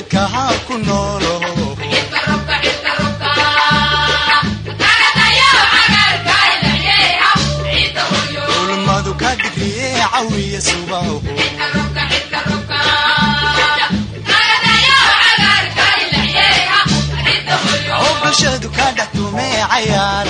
hadalkaha ku noolo ulmadu ka dhigriye cawiya subaho bulshadu ka dhex tume cayaaraho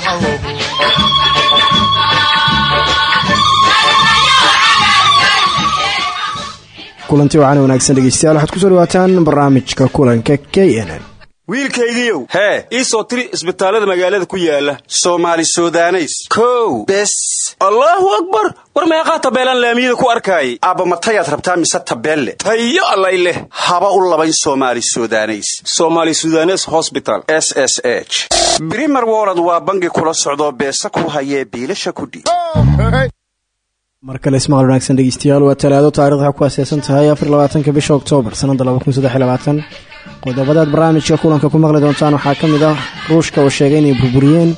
kulanti wacan wanaagsan dhegeystayaal. Waxaad ku soo dhawaataan barnaamijka kulanka k n n. Wiilkaygiiow hee ii soo tiri isbitaallada magaalada ku yaalla soomaali sudaneys. Kow. Bes. Allaahu akbar. War meeqaa tabeelaan laamiyada ku arkaayay aabba matayaad rabtaa mise tabeelle? Tayo allay leh. Haba u labayn soomaali sudaneys. Somaali sudanes hosbital s s h. Brimer wolod waa bangi kula socdoo beesa ku hayee biilasha kudhiib mar kale ismaqal wanaagsan dhegeystayaal waa talaado taarikhda waxay ku aaseysan tahay afarlabaatanka bisha oktoobar sannada qodobadaad barnaamijka kulanka ku maqli doontaan waxaa ka mid ah ruushka oo sheegay inay burburiyeen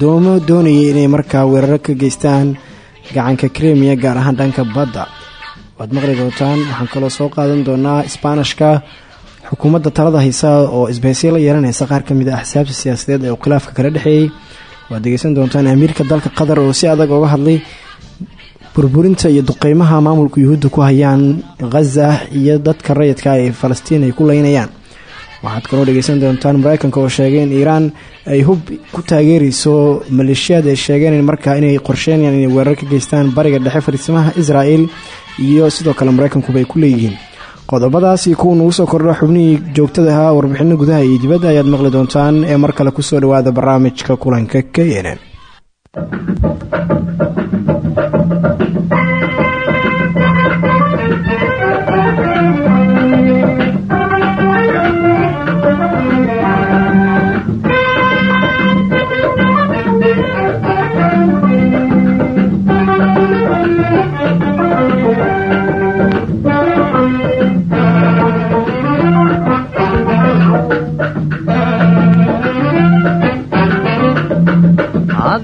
doomo doonayay inay markaa weeraro ka geystaan gacanka kremiya gaar ahaan dhanka badda. Waad maqli doontaan waxaan kaloo soo qaadan doonaa isbaanishka xukuumadda talada haysa oo isbaysyo la yeelanaysa qaar ka mid ah axsaabta siyaasadeed ee uu khilaafka kala dhexeeyey waad dhegeysan doontaan amiirka dalka qatar oo si adag oga hadlay burburinta iyo duqeymaha maamulka yuhuudda ku hayaan khaza iyo dadka rayidka ee falastiin ay ku leynayaan waxaad kaloo dhegeysan doontaan mareykanka oo sheegay in iiraan ay hub ku taageereyso maleeshiyaad ay sheegeen markaa inay qorsheynayaan inay weerar ka geystaan bariga dhexe fariisimaha israel iyo sidoo kale mareykankuba ay ku leeyihiin. Qodobadaasi kuwa nugu soo kordha xubnihii joogtada ahaa warbixino gudaha iyo dibadda ayaad maqli doontaan ee mar kale ku soo dhawaada barnaamijka kulanka k n n Thank you.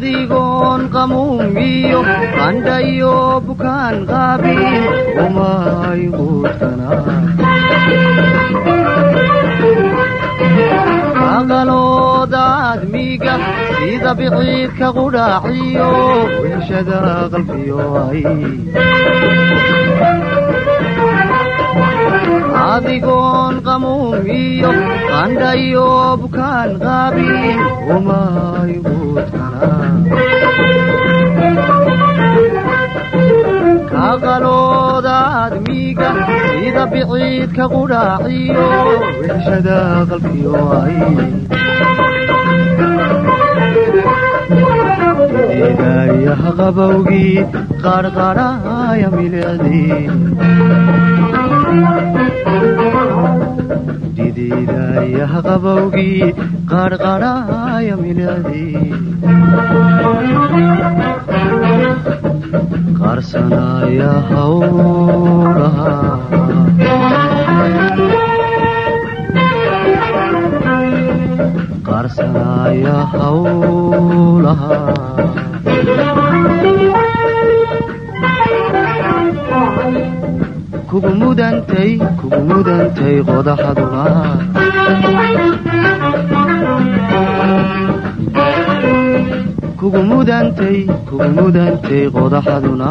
Adigoon qamuumiyo qandhayo bukaan qaabin umay quudkanaaqalooda admiga sida biciidka qudhaaciyo weeshada qalbiyo ay adigoon qamuumiyo qandhayo bukaan qaabin umay kaqalooda admiga sida biciidka qudhaaciyo weeshada qalbiyo ay deegayaha qabowgii qarqarhaya milicdii didiidayaha qabowgii qarqarhaya milicdii qarsanaya hawlaha qarsanaya hawlaha. Kugu mudantay kugu mudantay qodaxaduga kugu mudantay kugu mudantay qodaxaduna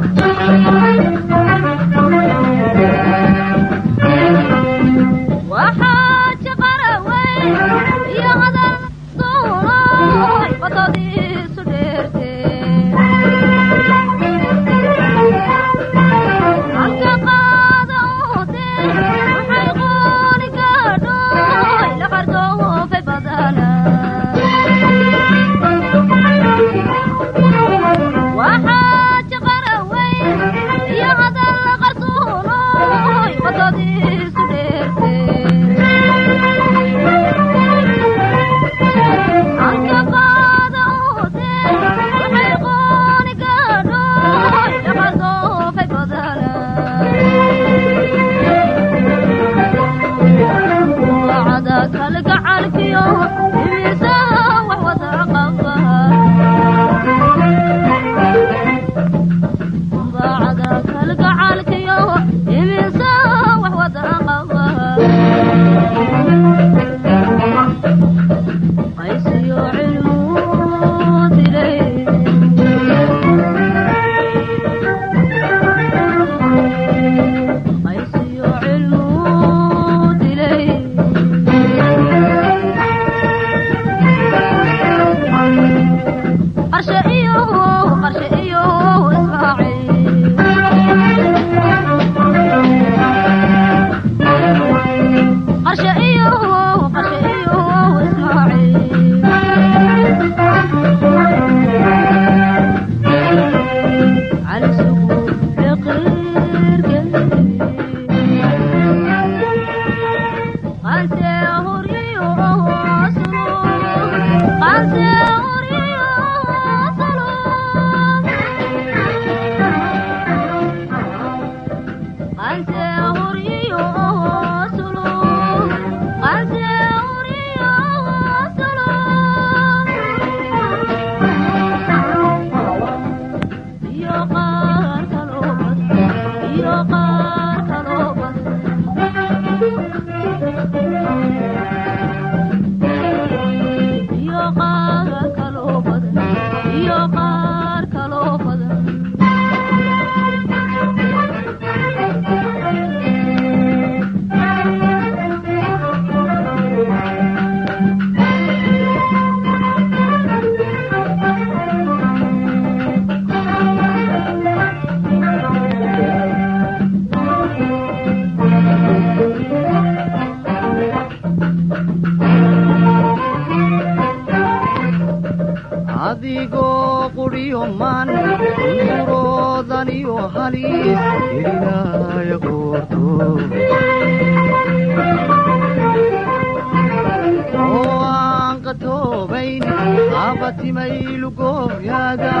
abatimaylugooyaaga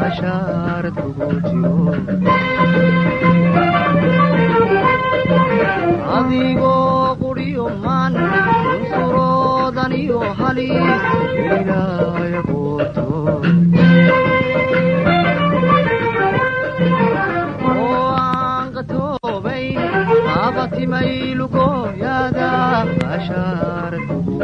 cashaarad ugujiadigoo quriyo maan unsuroodaniyo haliis ilaaya gooto timaylugo yaada ashaarad ugu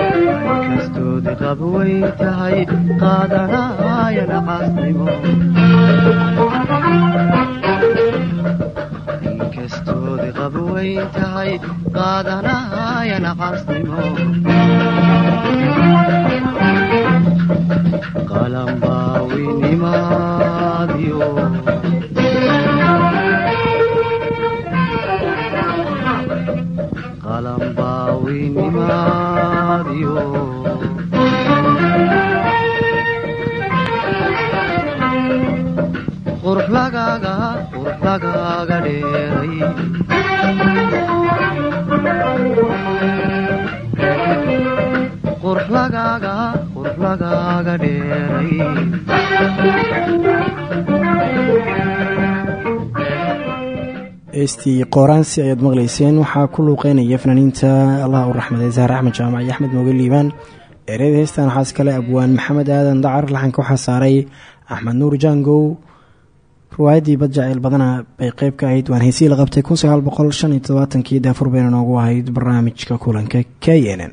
jirokastoodi qab way tahay qaadanayana casnimo inkastoodi qab way tahay qaadanayana casnimo qalanbaawinima waayo qalanbaaweynimaadio lagaaga magaaga dheerayheestii qooraansi ayaad waxaa ku luuqeynaya fanaaniinta allah u raxmadee zahar axmed jaamac iyo axmed mooge liibaan. Eryada heestan waxaas kale abwaan maxamed aadan dacar laxanka waxaa saaray axmed nuur jaangow. Riwaayaddii bad badana bay qeyb ka ahayd waan heysii la qabtay kun sagaal boqol shan iyo noogu ahayd barnaamijka kulanka k nn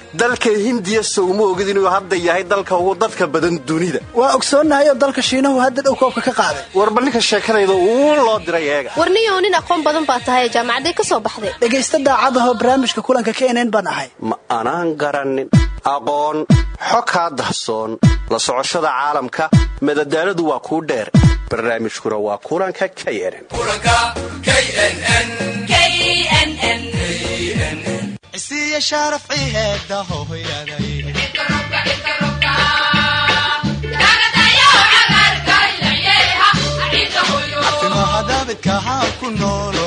dalka hindiya sowma ogid inuu hadda yahay dalka ugu dadka badan dunida. Waa ogsoonnahay oo dalka shiinahu hadda dhow koobka ka qaaday. Warba ninka sheekadayda uu loo diray eega. Warniyow nin aqoon badan baa tahay jaamacaday ka soo baxday. Dhegaysta daacadahoo barnaamijka kulanka k nn baan ahay. Ma anaan garannin aqoon xog kaa dahsoon. La socoshada caalamka madadaaladu waa kuu dheer. Barnaamijkuna waa kulanka k nn isiya sharaf ciheeda hooyaday afimahadabidka haa ku noolo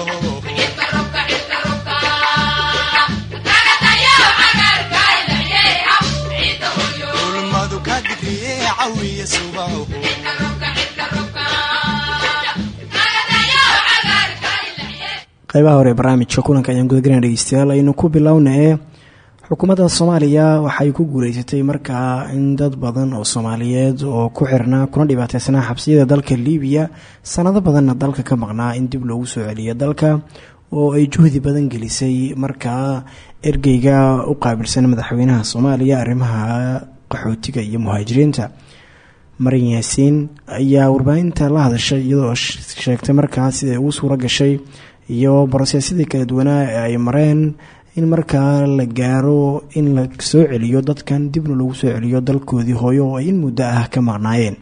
ulmadu ka digriye cawiya subaho qeybaha hore ee barnaamijka kulanka ayaan gudagelina dhegeystayaal aynu ku bilowna xukuumadda soomaaliya waxay ku guuleysatay markaa in dad badan oo soomaaliyeed oo ku xirnaa kuna dhibaateysanaa xabsiyada dalka liibiya sanado badanna dalka ka maqnaa in dib loogu soo celiyo dalka oo ay juhdi badan gelisay markaa ergeyga u qaabilsan madaxweynaha soomaaliya arrimaha qaxootiga iyo muhaajiriinta. Marin yaasiin ayaa warbaahinta la hadashay iyadoo sheegtay markaa siday ugu suuro gashay iyo barosessadii kala duwanaa ay mareen in markaa la gaaro in la soo celiyo dadkan dibna lagu soo celiyo dalkoodii hooyo oo ay in muddo ah ka maqnaayeen.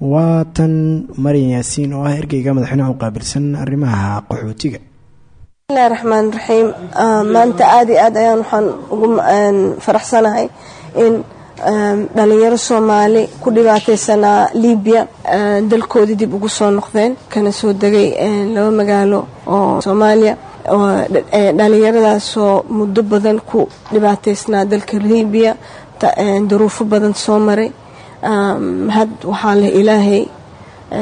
Waa tan maryan yaasiin oo ah ergeyga madaxweynaha u qaabilsan arrimaha qaxootiga. Bismillahi raxmaan raxiim maanta aada iyo aad ayaan waxaan ugu faraxsanahay in dhalinyaro soomaali ku dhibaateysanaa libiya dalkoodii dib ugu soo noqdeen. Kana soo degay laba magaalo oo soomaaliya dhalinyaradaasoo muddo badan ku dhibaateysnaa dalka libiya duruufo badan soo maray. Had waxaa leh ilaahay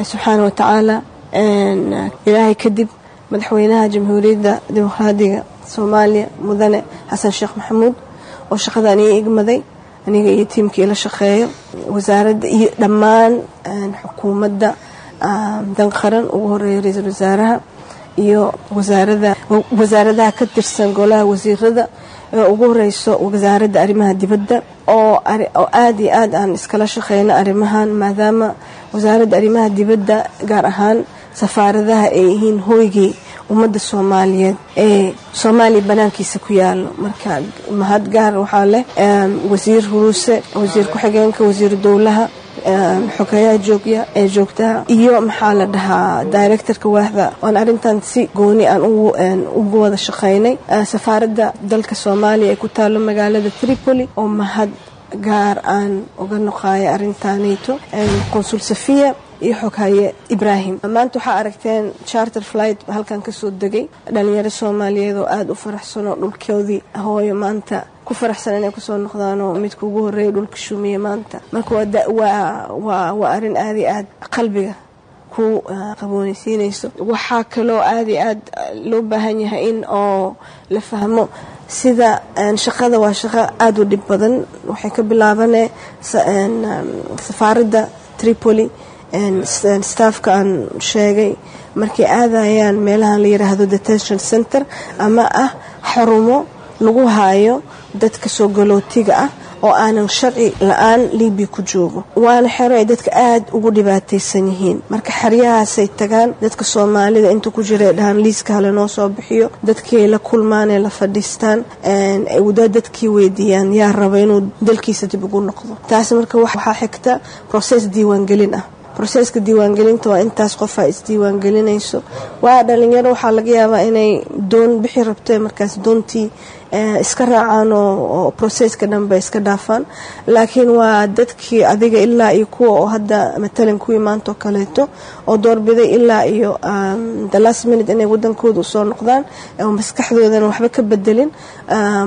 subxaana wa tacaala ilaahay kadib madaxweynaha jamhuuriyadda dimuqraadiga soomaaliya mudane xasan sheekh maxamuud oo shaqadan ii igmaday aniga iyo tiimkii la shaqeeyo. Wasaaradda iyo dhammaan xukuumadda danqaran ugu horreeya ra'iisul wasaaraha iyo wasaarada wasaaradaha ka tirsan golaha wasiirada ee ugu horeyso wasaaradda arrimaha dibadda oo aada iyo aad aan iskala shaqeyno arrimahan maadaama wasaaradda arrimaha dibadda gaar ahaan safaaradaha ay yihiin hooygii ummadda soomaaliyeed ee soomaaliya banaankiisa ku yaalo marka mahad gaar waxaa leh wasiir huruuse wasiir ku-xigeenka wasiiru dowlaha xogeeyaha joogya ee joogtaha iyo maxaa la dhahaa directorka waaxda oan arrintan si gooni aan ugu wada shaqeynay safaaradda dalka soomaaliya ee ku taalo magaalada tripoli oo mahad gaar aan uga noqaaya arrintaanayto qonsul safiya iyo xoghaye ibraahim. Maanta waxaa aragteen charter flight halkan ka soo degay. Dhalinyaro soomaaliyeed oo aada u faraxsanoo dhulkoodii hooyo maanta ku faraxsan inay ku soo noqdaanoo midka ugu horreeya dhulka shumiye maanta. Marka waa arrin aada iyo aad qalbiga ku qaboonaysiinayso. Waxaa kaloo aada iyo aad loo baahan yahay in oo la fahmo sida shaqada waa shaqo aada u dhib badan. Waxay ka bilaabane safaaradda tripoli staffka aan sheegay markay aadayaan meelahan la yiraahdo detention center ama ah xarumo lagu haayo dadka soo galootiga ah oo aanan sharci la'aan libiya ku joogo. Waana xero ay dadka aada ugu dhibaataysan yihiin. Marka xeryahaasay tagaan dadka soomaalida inta ku jira dhahaan liiska hale noo soo bixiyo dadkii ay la kulmaan ee la fadhiistaan dadkii weydiiyaan yaa raba inuu dalkiisa dib ugu noqdo. Taas marka waxaa xigta process diiwaangelin ah proseska diiwaangelinta waa intaas qofaa isdiiwaangelinayso. Waa dhalinyaro waxaa laga yaabaa inay doon bixi rabto markaas doontii iska raacaan oo proseska dhanba iska dhaafaan laakiin waa dadkii adiga ilaa iyo kuwa oo hadda matalan kuwii maanta kaleeto oo doorbiday ilaa iyo the last minute inay wadankooda u soo noqdaan oo maskaxdoodana waxba ka bedelin.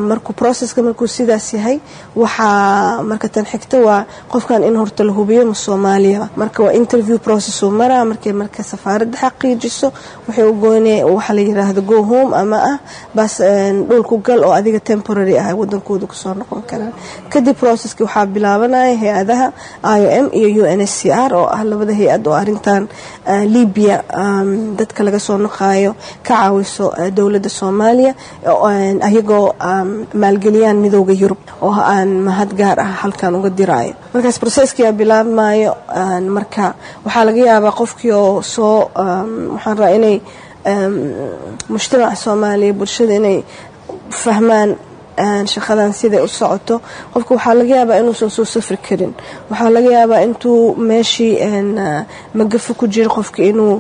Markuu proceska markuu sidaas yahay waxaa marka tan xigta waa qofkan in horta la hubiyo ma soomaaliya. Marka waa interview process uu maraa markay marka safaaradda xaqiijiso waxay u goone waxa la yiraahdo go home ama ah bas dhulku gal oo adiga temporary ah wadankooda ku soo noqon karaan kadib processki waxaa bilaabanaya hay'adaha i o m iyo u n s c r oo ah labada hay'ad oo arintan libya dadka laga soo noqayo ka caawiso dowladda soomaaliya ayagoo maalgeliyaan midooda yurub oo aan mahad gaar ah halkan uga diraayo. Markaas proceskia bilaabmayo marka waxaa laga yaabaa qofkii oo soo waxaan rabaa inay mujtamaca soomaaliya bulshada inay fahmaan shaqadan siday u socoto. Qofka waxaa laga yaabaa inuusan soo safri karin. Waxaa laga yaabaa intuu meeshii magafo ku jira qofka inuu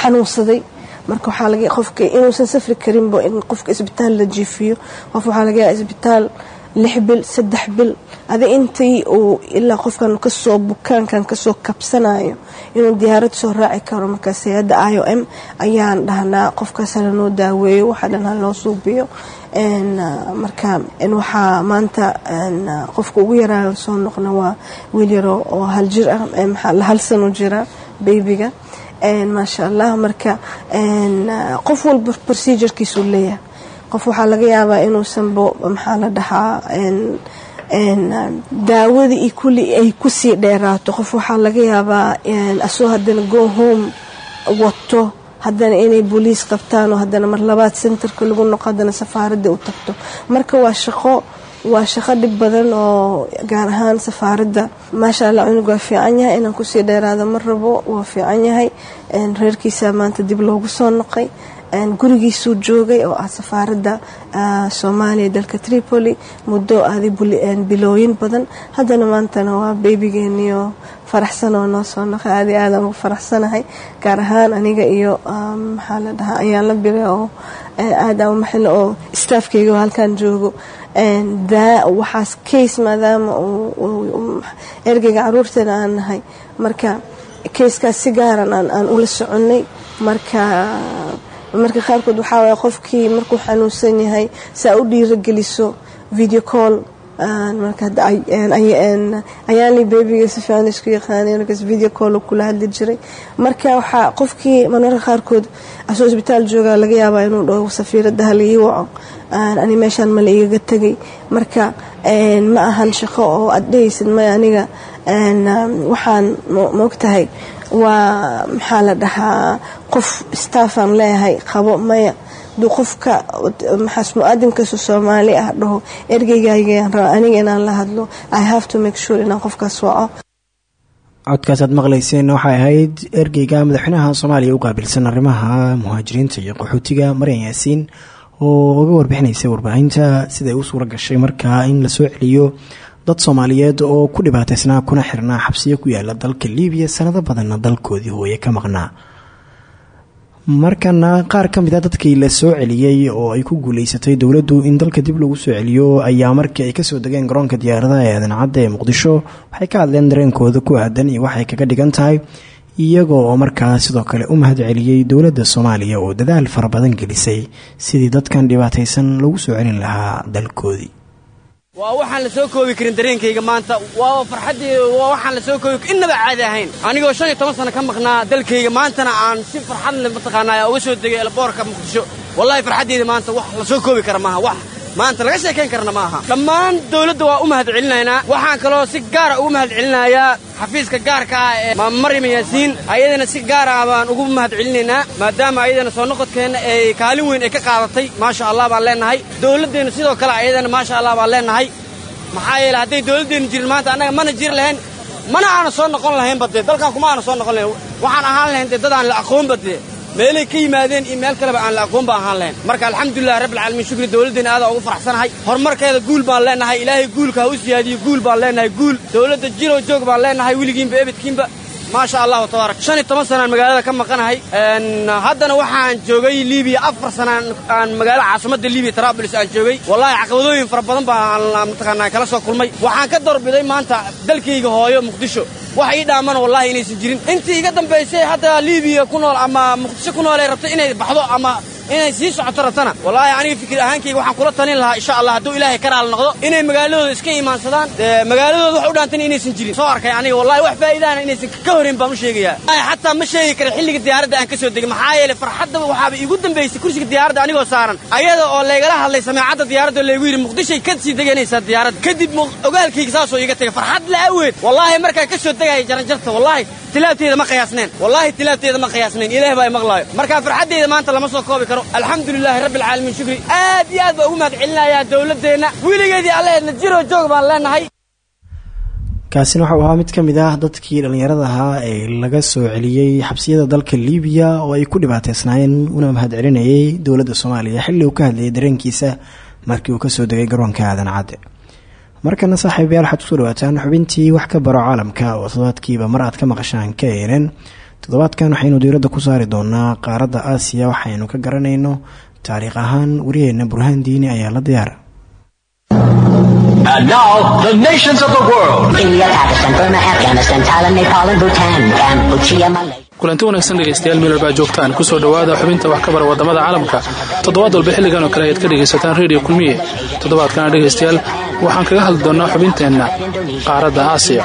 xanuunsaday. Marka qofka inuusan safri karinba in qofka isbitaal la jiifiyo. Qof waxaa laga yaabaa isbitaal lix bil saddex bil. Adi intii uu ilaa qofkan ka soo bukaankan ka soo kabsanayo inuu diyaarad soo raaci karo markaas hay'adda i o m ayaan dhahnaa qofkaas halanoo daaweeyo waxaa dhan haloo suubiyo marka waxaa maanta qofka ugu yaraayo soo noqna waa wiil yaro oo hal jir ah hal sano jira baybiga maasha allah marka qof walba procedurekiisuu leeyahay qof waxaa laga yaabaa inuusanbo maxaa la dhahaa daawadii iyo kulli ay ku sii dheeraato. Qof waxaa laga yaabaa asoo haddana go home wato haddana inay booliis qabtaan oo haddana mar labaad centerka lagu noqo haddana safaaradda u tagto. Marka waa shaqo waa shaqo dhib badan oo gaar ahaan safaaradda maasha allah cunug waa fiican yahay inaan ku sii dheeraado ma rabo waa fiican yahay. Reerkiisaa maanta dib loogu soo noqay gurigiisuu joogay oo ah safaaradda soomaaliya dalka tripoli muddo aaday bilooyin badan. Haddana maantana waa beebigeeniyo faraxsan oo noo soo noqay aadi aadaan ugu faraxsanahay gaar ahaan aniga iyo maxaa la dhahaa ayaan la biray oo aada maxilo oo staafkeyga oo halkan joogo. Waxaas case maadaama ergeyga caruurteena aan nahay. Marka kayskaas si gaaran aan ula soconay. Marka marka qaarkood waxaa waaya qofkii markuu xanuunsan yahay saa u dhiirageliso video call ayaanli bebiga si fiican isku yaqaanay markaas video call kula hadli jiray. Marka waxaa qofkii marmarka qaarkood asoo isbitaal jooga laga yaabaa inuu dhaho safiiradda hala ii waco ani meeshaan mala igaga tegay marka ma ahan shaqo oo aad dhehaysid maya aniga waxaan maogtahay waa maxaa la dhahaa qof staffaan leeyahay qabo maya aduu qofka maxaas mu'aadinkasu soomaali ah dhaho ergeygaygaan raba aniga inaan la hadlo i have to make sure inaan qofkaas waco. Codkaasaad maqlayseen waxay ahayd ergeyga madaxweynaha soomaaliya u qaabilsan arrimaha muhaajiriinta iyo qaxootiga maryan yaasiin oo uga warbixinaysa warbaahinta siday u suura gashay markaa in la soo celiyo dad soomaaliyeed oo ku dhibaataysnaa kuna xirnaa xabsiyo ku yaalla dalka liibiya sanado badanna dalkoodii hooye ka maqnaa. Markana qaar ka mid a dadkii la soo celiyey oo ay ku guuleysatay dowladdu in dalka dib lagu soo celiyo ayaa markii ay ka soo degeen garoonka diyaaradaha ee aadan-cadda ee muqdisho. Waxay ka hadleen dareenkooda ku aadan iyo waxay kaga dhigan iyagoo oo sidoo kale u mahad celiyey soomaaliya oo dadaal fara badan gelisay. Sidii dadkan dhibaataysan lagu soo celin lahaa dalkoodii waa waxaan la soo koobi karin dareenkayga maanta. Waa farxaddii waa waxaan la soo koobi innaba caadi ahayn. Anigoo shan iyo toban sano ka maqnaa dalkayga maantana aan si farxad leh mataqaanaa uga soo degay elboorka muqdisho wallahi farxaddeeda maanta wax la soo koobi kara maaha wax maanta laga sheekayn karna ma aha dhammaan dawladda waa u mahad celinaynaa waxaan kaloo si gaara ugu mahad celinayaa xafiiska gaarka ah ee maryam yaasiin. Ayadana si gaara baan ugu mahad celinaynaa maadaama ayadana soo noqodkeenna ay kaalin weyn ay ka qaadatay. Maasha allah baan leennahay dawladdeenna sidoo kale ayadana maasha allah baan leennahay maxaa yeele hadday dawladdeenna jirin maanta annaga mana jiri lahayn mana aana soo noqon lahayn badee dalkan kuma aana soo noqon lahayn. Waxaan ahaan lahayn dee dad aan la aqoon badee meelay ka yimaadeen iyo meel kaleba aan la aqoon ba ahaan lahayn marka alxamdulilah rabbilcaalamiin shukri dowladdeena aadaan ugu faraxsanahay. Horumarkeeda guul baan leenahay ilaahay guulka ha u siyaadiyo guul baan leenahay guul dowladda jirow joog baan leenahay weligiinba ebedkiinba. Maasha allahu tabaarak shan iyo toban sanaan magaalada ka maqanahay. Haddana waxaan joogay libiya afar sanaan aan magaala caasimadda libiya traabulis aan joogay. Wallahi caqabadooyin fara badan baan mataqaanaa kala soo kulmay. Waxaan ka doorbiday maanta dalkayga hooyo muqdisho wax ii dhaamana wallahi inaysan jirin. Intii iga dambaysay hadda libiya ku nool ama muqdisho ku nool ay rabto inay baxdo ama inay sii socoto rabtana wallaahi aniga fikir ahaankayga waxaan kula talin lahaa insha allah hadduu ilaahay ka noqdo inay magaaladooda iska imaansadaan. Magaaladooda wax u dhaantan inaysan jirin. Soo arkay aniga wallahi wax faa'iidaana inaysan ka horin baan u sheegayaa. Xataa ma sheegi kara xilliga diyaaradda aan ka soo degay. Maxaa yeelay farxadda waxaaba iigu dambaysay kursiga diyaaradda anigoo saaran. Ayada oo laygala hadlay sameecadda diyaaradda laygu yidhi muqdishay ka sii deganaysaa diyaaradda kadib ogaalkayga saasoo iiga tegay farxad la aweed wallaahi markaan ka soo degaya jaranjarta wallaahi tilaabteeda ma qiyaasneen. Wallaahi tilaabteeda ma qiyaasneen. Ilaah baa maqlaayo. Marka farxaddeyda maanta lama soo koobi karo. Alxamdulilaahi rabbi alcaalamiin shukri. Aad iyo aad baa ugu mahad dowladdeenna. Weligeedii allaheedna jiroo joog baan leenahay. Kaasina waxau ahaa mid ka mid ah dadkii dhallinyarada ahaa ee laga soo celiyey xabsiyada dalka liibiya oo ay ku dhibaateysnaayeen una mahad celinayay dowladda soomaaliya. Xilli uu ka hadlayay dareenkiisa markii uu ka soo degay garoonka aadan cadde markana saaxiibayaal waxaad ku soo dhawaataan xubintii wax ka baro caalamka oo toddobaadkiiba mar aad ka maqashaan ka eeneen toddobaadkan waxaynu diiradda ku saari doonaa qaaradda aasiya waxaynu ka garanayno taariikh ahaan waryaheena burhaan diini ayaa la diyaara And now, the nations of the world. India, Pakistan, Burma, Afghanistan, Thailand, Nepal, and Bhutan, Cambodia, Malaysia. Kulanti wanaagsan dhegaystayaal meel walbaa joogtaan. Kusoo dhowaada xubinta wax ka bara waddamada caalamka. Toddobaad walba xilligan oo kale ayaad ka dhegaysataan redio kulmiye. Toddobaadkana dhegaystayaal waxaan kaga hadli doonnaa xubinteenna qaaradda aasiya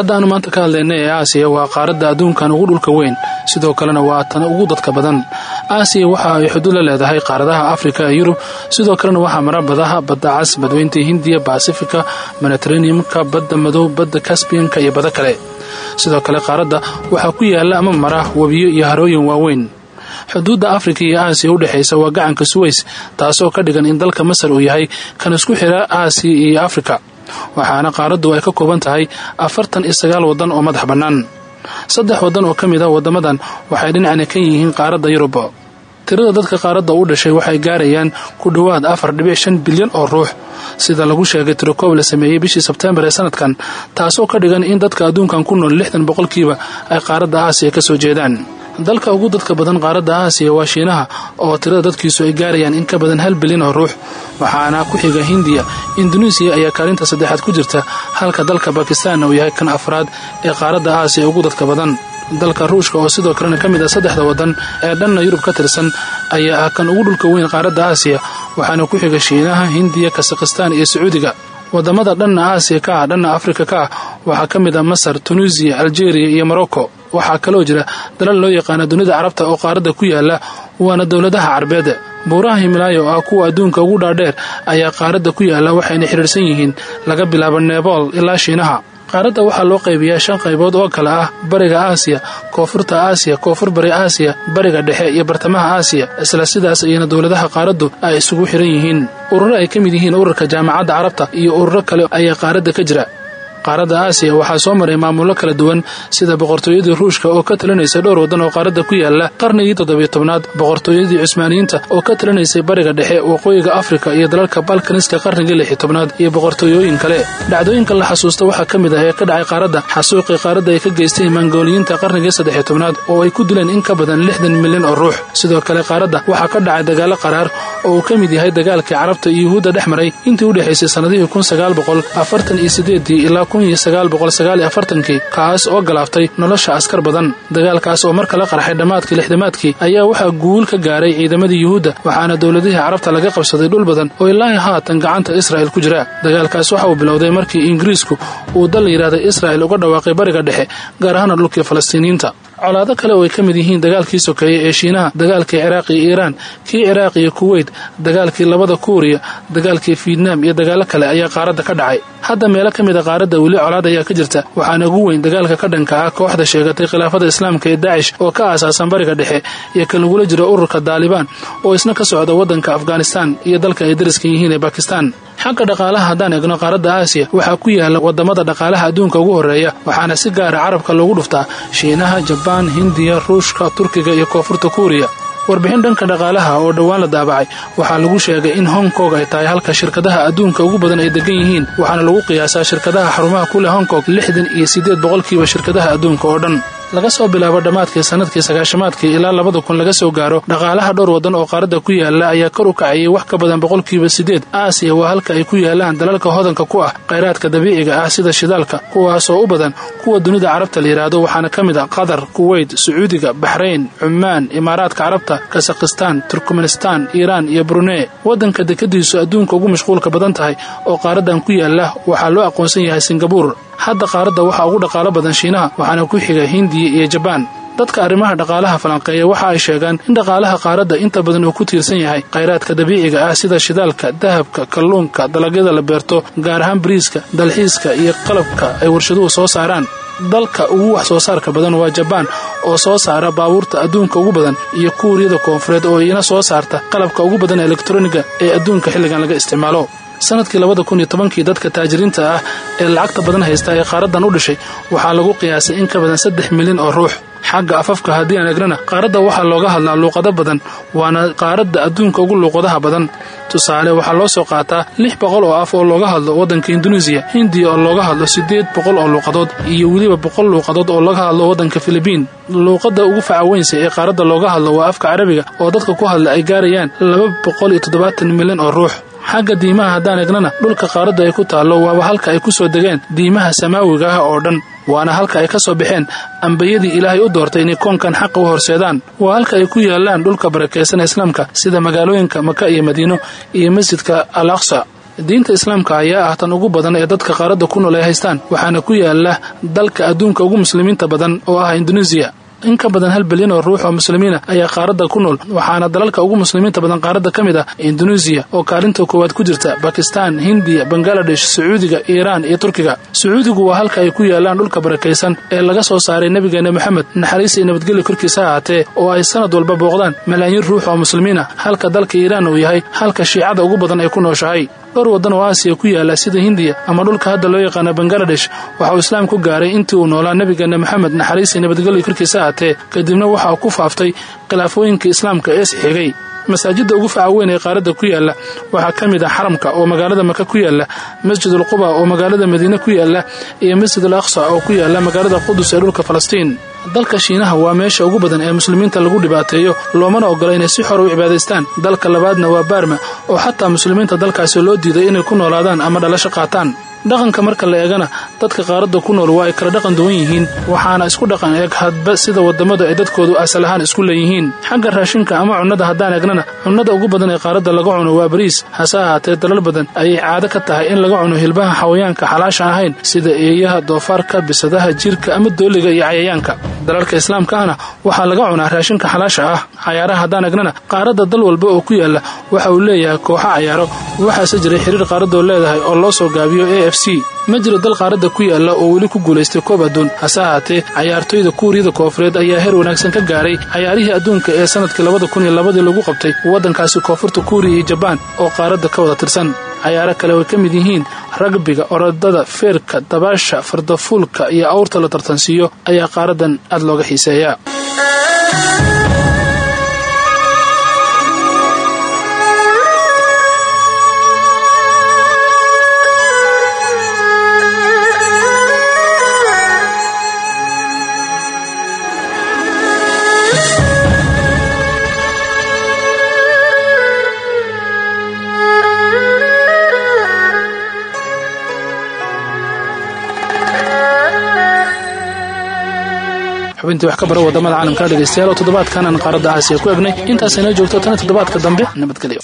qaaradda aanu maanta ka hadlayna ee aasiya waa qaaradda adduunkan ugu dhulka weyn. Sidoo kalena waa tan ugu dadka badan. Aasiya waxa ay xuduud la leedahay qaaradaha afrika ee yurub. Sidoo kalena waxaa mara badaha badda cas badweynta hindiya basifika mediteraneumka badda madow badda kasbiyanka iyo bado kale. Sidoo kale qaaradda waxaa ku yaalla ama mara webiyo iyo harooyin waaweyn. Xuduudda afrika iyo aasiya u dhexaysa waa gacanka suweys taasoo ka dhigan in dalka masar uu yahay kan isku xira aasiya iyo afrika waxaana qaaraddu ay ka kooban tahay afartan iyo sagaal waddan oo madax bannaan. Saddex waddan oo ka mid a waddamadan waxay dhinacna ka yihiin qaaradda yurub. Tirada dadka qaaradda u dhashay waxay gaarayaan ku dhowaad afar dhibic bilyan oo ruux sida lagu sheegay tirokoob la sameeyey bishii sebteembar ee sanadkan taasoo ka dhigan in dadka adduunkan ku nool lixdan boqolkiiba ay qaaradda aasiya ka soo jeedaan dalka ugu dadka badan qaaradda aasiya waa shiinaha oo tirada dadkiisu ay gaarayaan in ka badan hal bilyan oo ruux waxaana ku xiga hindiya induneisiya ayaa kaalinta saddexaad ku jirta halka dalka bakistaanna uu yahay kan afraad ee qaaradda aasiya ugu dadka badan. Dalka ruushka oo sidoo kalena ka mid ah saddexda waddan ee dhanna yurub ka tirsan ayaa ah kan ugu dhulka weyn qaaradda aasiya waxaana ku xiga shiinaha hindiya kasakhistaan iyo sacuudiga. Wadamada dhanna aasiya ka ah dhanna afrika ka ah waxaa ka mid ah masar tunuusiya aljeeriya iyo morocco waxaa kaloo jira dalal loo yaqaana dunida carabta oo qaaradda ku yaalla waana dowladaha carbeed. Buuraha himilaayo oo ah kuwa adduunka ugu dhaadheer ayaa qaaradda ku yaalla waxayna xidhiirsan yihiin laga bilaabo neebool ilaa shiinaha. Qaaradda waxaa loo qaybiyaa shan qaybood oo kale ah bariga aasiya koonfurta aasiya koonfur bari aasiya bariga dhexe iyo bartamaha aasiya isla sidaas ayayna dowladaha qaaraddu ay isugu xiran yihiin. Ururo ay ka mid yihiin ururka jaamacadda carabta iyo ururo kale ayaa qaaradda ka jira qaaradda aasiya waxaa soo maray maamullo kala duwan sida boqortooyadii ruushka oo ka talinaysay dhowr waddan oo qaaradda ku yaalla qarnigii toddobiyo tobnaad. Boqortooyadii cusmaaniyiinta oo ka talinaysay bariga dhexe waqooyiga afrika iyo dalalka balkaniska qarnigii lix iyo tobnaad iyo boqortooyooyin kale. Dhacdooyinka la xasuusta waxaa ka mid ah ee ka dhacay qaaradda xasuuqii qaaradda ay ka geysteen mangooliyiinta qarnigii saddexiyo tobnaad oo ay ku dileen in ka badan lixdan milyan oo ruux. Sidoo kale qaaradda waxaa ka dhacay dagaallo qaraar oo uu ka mid yahay dagaalkii carabta iyo yuhuudda dhex maray. Intii u dhexaysay sannadihii kun ilaa kii kaas oo galaaftay nolosha askar badan. Dagaalkaas oo marka la qarxay dhammaadkii lixdamaadkii ayaa waxaa guul ka gaaray ciidamadii yuhuudda waxaana dowladihii carabta laga qabsaday dhul badan oo ilaahi haatan gacanta israa'il ku jira. Dagaalkaas waxa uu bilowday markii ingiriisku uu dal yidhaahday israa'il uga dhawaaqay bariga dhexe gaar ahaana dhulkii falastiiniyiinta colaado kale oo ay ka mid yihiin dagaalkii sokeeye ee shiinaha dagaalkii ciraaq iyo iiraan kii ciraaq iyo kuweyt dagaalkii labada kuuriya dagaalkii fietnam iyo dagaalo kale ayaa qaaradda ka dhacay. Hadda meelo ka mid a qaaradda weli colaad ayaa ka jirta. Waxaana ugu weyn dagaalka ka dhanka ah kooxda sheegatay khilaafada islaamka ee daacish oo ka aasaasan bariga dhexe iyo kan lagula jiro ururka daalibaan oo isna ka socda waddanka afghanistan iyo dalka ay dariska yihiin ee bakistan xagga dhaqaalaha haddaan eegno qaaradda aasiya waxaa ku yaalla waddamada dhaqaalaha adduunka ugu horreeya waxaana si gaara carabka loogu dhuftaa shiinaha jabaan hindiya ruushka turkiga iyo koonfurta kuuriya. Warbixin dhanka dhaqaalaha oo dhowaan la daabacay waxaa lagu sheegay in hong kong ay tahay halka shirkadaha adduunka ugu badan ay degan yihiin waxaana lagu qiyaasaa shirkadaha xarumaha ku leh hong kong lixdan iyo siddeed boqolkiiba shirkadaha adduunka oo dhan laga soo bilaabo dhammaadkii sannadkii sagaashamaadkii ilaa labada kun laga soo gaaro dhaqaalaha dhowr waddan oo qaaradda ku yaalla ayaa kor u kacayay wax ka badan boqolkiiba siddeed. Aasiya waa halka ay ku yaalaan dalalka hodanka ku ah khayraadka dabiiciga ah sida shidaalka kuwaasoo u badan kuwa dunida carabta la yidhaahdo waxaana ka mid a qatar kuweyt sacuudiga baxrayn cumaan imaaraadka carabta kasakhistaan turkmenistaan iiraan iyo brunei. Waddanka dekadiisu adduunka ugu mashquulka badan tahay oo qaaraddan ku yaalla waxaa loo aqoonsan yahay singabuur hadda qaaradda waxaa ugu dhaqaalo badan shiinaha waxaana ku xiga hindiya iyo jabaan dadka arrimaha dhaqaalaha falanqeeya waxa ay sheegaan in dhaqaalaha qaaradda inta badan uu ku tiirsan yahay khayraadka dabiiciga ah sida shidaalka dahabka kalluunka dalagyada la beerto gaar ahaan bariiska dalxiiska iyo qalabka ay warshaduhu soo saaraan. Dalka ugu wax soo saarka badan waa jabaan oo soo saara baabuurta adduunka ugu badan iyo kuuriyada koonfureed oo iyana soo saarta qalabka ugu badan elektroniga ee adduunka xilligan laga isticmaalo sannadkii labada kun iyo dadka taajiriinta ah ee lacagta badan haysta ee qaaraddan u dhashay. Waxaa lagu qiyaasay in ka badan saddex milyan oo ruux. Xagga afafka haddii aan egnana qaaradda waxaa looga hadlaa luuqado badan waana qaaradda adduunka ugu luuqadaha badan. Tusaale waxaa loo soo qaataa lix boqol oo af oo looga hadlo waddanka induneisiya hindiya oo looga hadlo siddeed boqol oo luuqadood iyo weliba boqol luuqadood oo laga hadlo waddanka filibiin. Luuqadda ugu facaweynsa ee qaaradda looga hadlo waa afka carabiga oo dadka ku hadla ay gaarayaan laba boqol iyo toddobaatan milyan oo ruux xagga diimaha haddaan egnana dhulka qaaradda ay ku taallo waaba halka ay ku soo degeen. Diimaha samaawiga ah oo dhan waana halka ay ka soo baxeen. Ambiyadii ilaahay u doortay inay koonkan xaqa u horseedaan. Waa halka ay ku yaalaan dhulka barakaysan islaamka sida magaalooyinka maka iyo madiino iyo masjidka al aqsa diinta islaamka ayaa ah tan ugu badan ee dadka qaaradda ku nool ay haystaan waxaana ku yaalla dalka adduunka ugu muslimiinta badan oo ah induneisiya in ka badan hal bilyan oo ruux oo muslimiina ayaa qaaradda ku nool waxaana dalalka ugu muslimiinta badan qaaradda ka mid ah induneisiya oo kaalinta koowaad ku jirta bakistan hindiya bangaladesh sacuudiga iiraan iyo turkiga. Sacuudigu waa halka ay ku yaalaan dhulka barakaysan ee laga soo saaray nebigeena moxamed naxariis iyo nabadgelya korkiisa ahaatee oo ay sanad walba booqdaan. Malaayiin ruux oo muslimiina halka dalka iiraan uu yahay halka shiicada ugu badan ay ku nooshahay dhowr waddan oo aasiya ku yaalla sida hindiya ama dhulka hadda loo yaqaana bangaladesh waxa uu islaam ku gaaray intii uu noolaa nebigeena moxamed naxariis iyo nabadgelya korkiisa ahaatee. Kadibna waxa ku faaftay khilaafooyinka islaamka ee isxigay masaajidda ugu faca ee qaaradda ku yaalla waxaa ka mid ah xaramka oo magaalada maka ku yaalla masjidul quba oo magaalada madiine ku yaalla iyo masjid al aqsa oo ku yaalla magaalada qudus ee dhulka falastiin dalka shiinaha waa meesha ugu badan ee muslimiinta lagu dhibaateeyo loomana ogola inay si xor u cibaadaystaan. Dalka labaadna waa baarma oo xataa muslimiinta dalkaasi loo diiday inay ku noolaadaan ama dhalasho qaataan. Dhaqanka marka la eegana dadka qaaradda ku nool waa ay kala dhaqan duwan yihiin waxaana isku dhaqan eeg hadba sida wadamadu ay dadkoodu asal ahaan isku leeyihiin. Xagga raashinka ama cunnada haddaan eegnana cunnada ugu badan ee qaaradda laga cuno waa bariis. Hase ahaatee dalal badan ayay caado ka tahay in laga cuno hilbaha xawayaanka xalaasha ahayn sida eeyaha doofaarka bisadaha jirka ama dooliga iyo cayayaanka dalalka islaamka ahna waxaa laga cunaa raashinka xalaasha ah cayaaraha haddaan egnana qaaradda dal walba oo ku yaalla waxa uu leeyahay kooxo cayaaro. Waxaase jiray xiriir qaaradoo leedahay oo loo soo gaabiyo a f c. Ma jiro dal qaaradda ku yaalla oo weli ku guulaystay koob adduun. Hase ahaatee cayaartoyda kuuriyada koofureed ayaa heer wanaagsan ka gaaray cayaarihii adduunka ee sannadkii labada kun iyo labadii lagu qabtay waddankaasi koonfurta kuuriya iyo jabaan oo qaaradda ka wada tirsan cayaaro kale oo ay ka mid yihiin. Ragbiga orodada feerka dabaasha fardafuulka iyo awrta la tartansiiyo ayaa qaaraddan aad looga xiiseeyaa xubintii wax ka bara waddamada caalamka dhegaystayaal oo toddobaadkan aan qaaradda aasiya ku egnay. Intaasayna joogto tan toddobaadka dambe nabadgelyo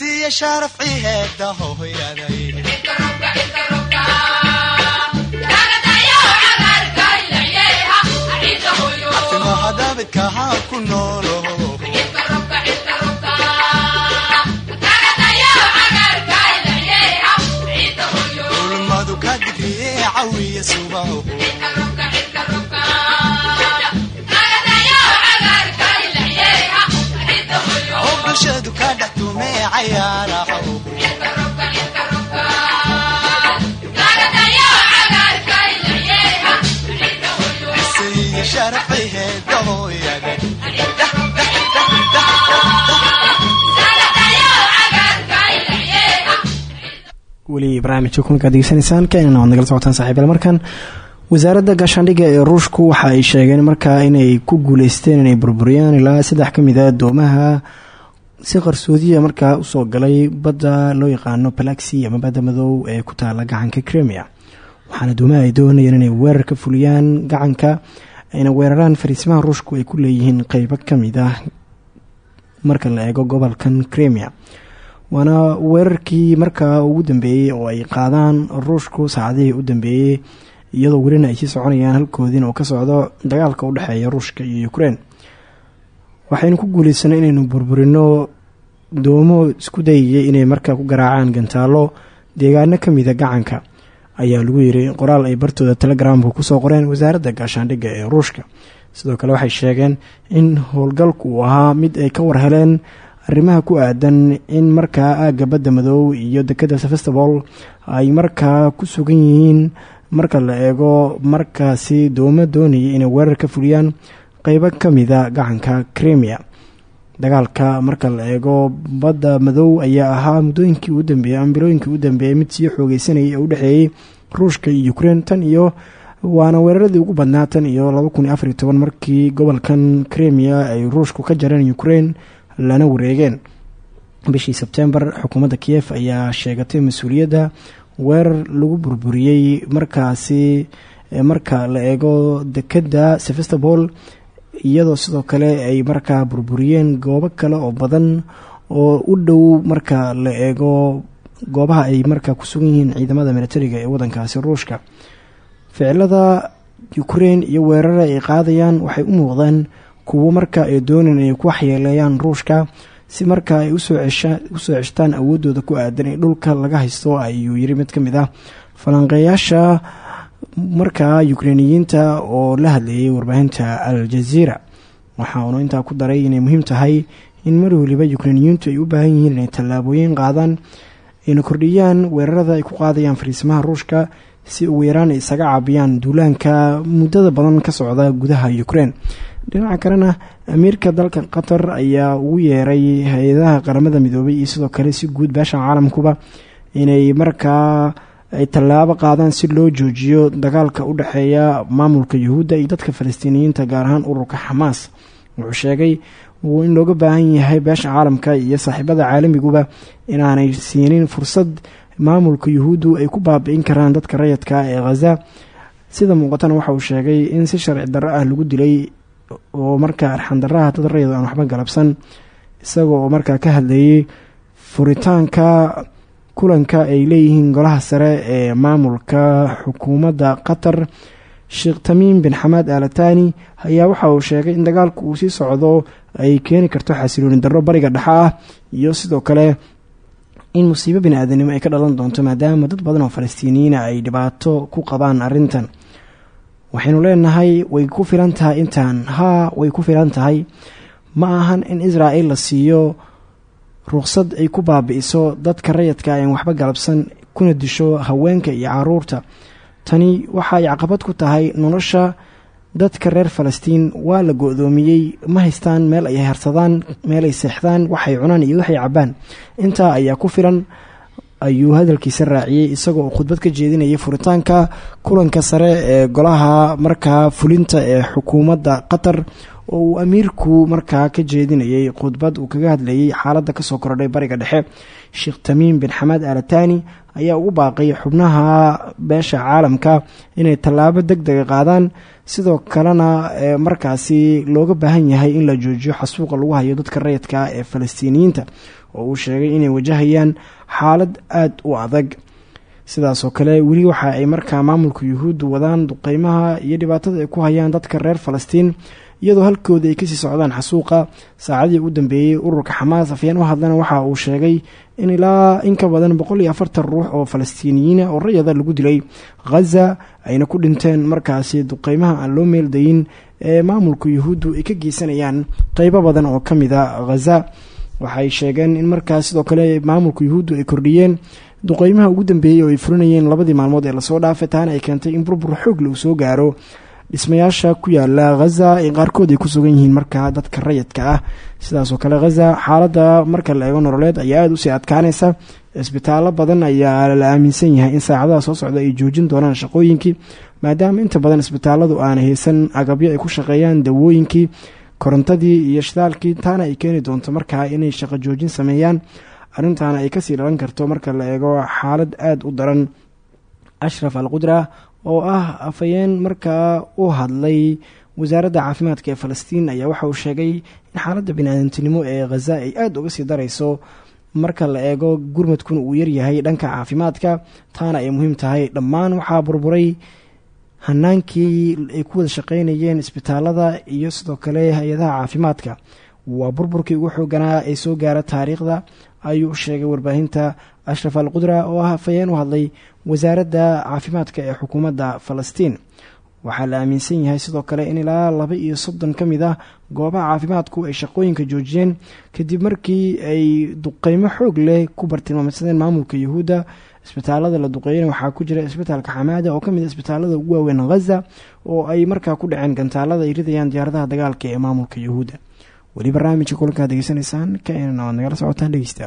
bulshadu ka weli barnaamijka kulankaad degeysanaysaan keenana waad nagala socotaan saxiibayaal markan wasaaradda gaashaandhigga ee ruushku waxa ay sheegeen markaa inay ku guuleysteen inay burburiyaan ilaa saddex ka mid a doomaha si qarsoodiya markaa u soo galay badda loo yaqaano balaxi ama badda madow ee ku taala gacanka cremia waxaana doomaha ay inay weerar ka fuliyaan gacanka ayna weeraraan fariisimaha ruushku ay ku leeyihiin qeybo ka mid ah marka la eego gobolkan cremia waana weerarkii markaa ugu dambeeyey oo ay qaadaan ruushku saacadihii u dambeeyey iyadoo welina ay soconayaan halkoodiina oo ka socdo dagaalka u dhexeeya ruushka iyo ukrein waxaynu ku guuleysanay inaynu burburino doomo isku dayaya inay markaa ku garaacaan gantaalo. Deegaano kamida gacanka ayaa lagu yiri qoraal ay bartooda telegramka ku soo qoreen wasaaradda gaashaandhigga ee ruushka. Sidoo kale waxay sheegeen in howlgalku uu ahaa mid ay ka warheleen arrimaha ku aadan in markaa aagga badda madow iyo dekada festival ay markaa ku sugan yihiin marka la eego markaasi doomo doonaya inay weerar ka fuliyaan. Qeybo kamida gacanka cremia dagaalka marka la eego badda madow ayaa ahaa muddooyinkii u dambeeyey ama bilooyinkii u dambeeyey mid sii xoogeysanayay ee u dhexeeyey ruushka iyo ukrein tan iyo waana weeraradii ugu badnaa tan iyo laba kun iyo afar iyo toban markii gobolkan cremia ay ruushku ka jareen ukrein lana wareegeen. Bishii sebtembar xukuumadda kiyef ayaa sheegatay mas'uuliyadda weerar lagu burburiyey markaasi marka la eego dekadda sevestopol iyadoo sidoo kale ay markaa burburiyeen goobo kale oo badan oo u dhow marka la eego goobaha ay markaa ku sugan yihiin ciidamada militariga ee wadankaasi ruushka. Ficilada ukrein iyo weerara ay qaadayaan waxay u muuqdaan kuwo marka ay dooneen ay ku waxyeeleeyaan ruushka si markaa ay u soo ceshtaan awoodooda ku aadan in dhulka laga haysto ayuu yiri mid ka mid ah. Falanqeeyaasha markaa ukreiniyiinta oo la hadlayay warbaahinta al jaziira waxaanu intaa ku daray inay muhiim tahay in mar weliba ukreiniyiintu ay u baahan yihiin inay tallaabooyin qaadaan ayna kordhiyaan weerarada ay ku qaadayaan fariisimaha ruushka si ugu yaraan ay isaga caabiyaan duulaanka muddada badan ka socda gudaha ukrein dhinaca kalena amiirka dalka qatar ayaa ugu yeeray hay'adaha qaramada midoobay iyo sidoo kale si guud beesha caalamkuba inay markaa ay tallaabo qaadaan si loo joojiyo dagaalka u dhexeeya maamulka yuhuudda iyo dadka falastiiniyiinta gaar ahaan ururka xamaas. Wuxuu sheegay in looga baahan yahay beesha caalamka iyo saaxiibada caalamiguba inaanay siinin fursad maamulka yuhuuddu ay ku baabi'in karaan dadka rayadka ee khaza sida muuqatana waxa uu sheegay in si sharci darro ah lagu dilay oo markaa arxandaraha dad rayad aan waxba galabsan isagoo oo markaa ka hadlayay furitaanka kulanka ay leeyihiin golaha sare ee maamulka xukuumadda qatar sheekh tamiim bin xamaad alatani ayaa waxa uu sheegay in dagaalku uu sii socdo ay keeni karto xasilooni darro bariga dhexe ah iyo sidoo kale in musiibo bini aadanimo ay ka dhalan doonto maadaama dad badan oo falastiiniyiina ay dhibaato ku qabaan arrintan. Waxaynu leenahay way ku filan tahay intaan haa way ku filan tahay. Ma ahan in israa'il la siiyo ruqsad ay ku baabi'iso dadka rayadka aan waxba galabsan kuna disho haweenka iyo carruurta tani waxa ay caqabad ku tahay nolosha dadka reer falastiin. Waa la go-doomiyey ma haystaan meel ay harsadaan meel ay seexdaan waxay cunaan iyo waxay cabbaan. Intaa ayaa ku filan ayuu hadalkiisa raaciyey isagoo khudbad ka jeedinayay furitaanka kulanka sare ee golaha markaa fulinta ee xukuumadda qatar oo uu amiirku markaa ka jeedinayay khudbad uu kaga hadlayay xaaladda ka soo kordhay bariga dhexe. Sheekh tamiim bin xamaad alatani ayaa ugu baaqay xubnaha beesha caalamka inay tallaabo deg dega qaadaan. Sidoo kalena markaasi looga baahan yahay in la joojiyo xasuuqa lagu hayo dadka rayidka ee falastiiniyiinta oo uu sheegay inay wajahayaan xaalad aada u adag. Sidaasoo kale weli waxa ay markaa maamulka yuhuuddu wadaan duqeymaha iyo dhibaatada ay ku hayaan dadka reer falastiin iyadoo halkooda ay ka sii socdaan xasuuqa. Saacadii u dambeeyey ururka xamaas afyeen u hadlana waxa uu sheegay in ilaa in ka badan boqol iyo afartan ruux oo falastiiniyiina oo rayada lagu dilay khaza ayna ku dhinteen markaasi duqeymaha aan loo meeldayin ee maamulka yuhuuddu ay ka geysanayaan qeybo badan oo ka mid a khaza waxay sheegeen in markaas sidoo kale maamulka yuhuuddu ay kordhiyeen. Duqeymaha ugu dambeeyey oo ay fulinayeen labadii maalmood ee la soo dhaafay taana ay keentay in burbur xoogle uu soo gaaro dhismayaasha ku yaalla khaza ee qaarkood ay ku sugan yihiin markaa dadka rayidka ah. Sidaasoo kale khaza xaaladda marka la eego nololeed ayaa aada u sii adkaanaysa. Cisbitaallo badan ayaa la aaminsan yahay in saacadaha soo socda ay joojin doonaan shaqooyinkii maadaama inta badan isbitaalladu aana haysan agabyo ay ku shaqeeyaan dawooyinkii korontadii iyo shidaalkii. Taana ay keeni doonto markaa inay shaqo joojin sameeyaan. Arrintaana ay ka sii dhalan karto marka la eego xaalad aada u daran. Ashraf al qudra oo ah afhayeen markaa u hadlay wasaaradda caafimaadka ee falastiin ayaa waxa uu sheegay in xaaladda bini-aadantinimo ee khaza ay aada uga sii darayso marka la eego gurmadkuna uu yaryahay dhanka caafimaadka taana ay muhiim tahay. Dhammaan waxaa burburay hanaankii ay ku wada shaqeynayeen isbitaalada iyo sidoo kale hay'adaha caafimaadka. Waa burburkii ugu xooganaa ee soo gaara taariikhda ayuu sheegay warbaahinta ashraf al qudra oo ah afhayeen u hadlay wasaaradda caafimaadka ee xukuumadda falastiin. Waxaa la aaminsan yahay sidoo kale in ilaa laba iyo soddon ka mid ah goobaha caafimaadku ay shaqooyinka joojiyeen kadib markii ay duqeymo xoog leh ku bartilmaamsadeen maamulka yuhuudda. Isbitaalada la duqeeyana waxaa ku jira isbitaalka xamaada oo ka mid a isbitaalada ugu waaweyn khaza oo ay markaa ku dhaceen gantaalada ay ridayaan diyaaradaha dagaalka ee maamulka yuhuudda. Weli barnaamijka kulankaad degeysanaysaan ka waad nagala socotaan dhegeysta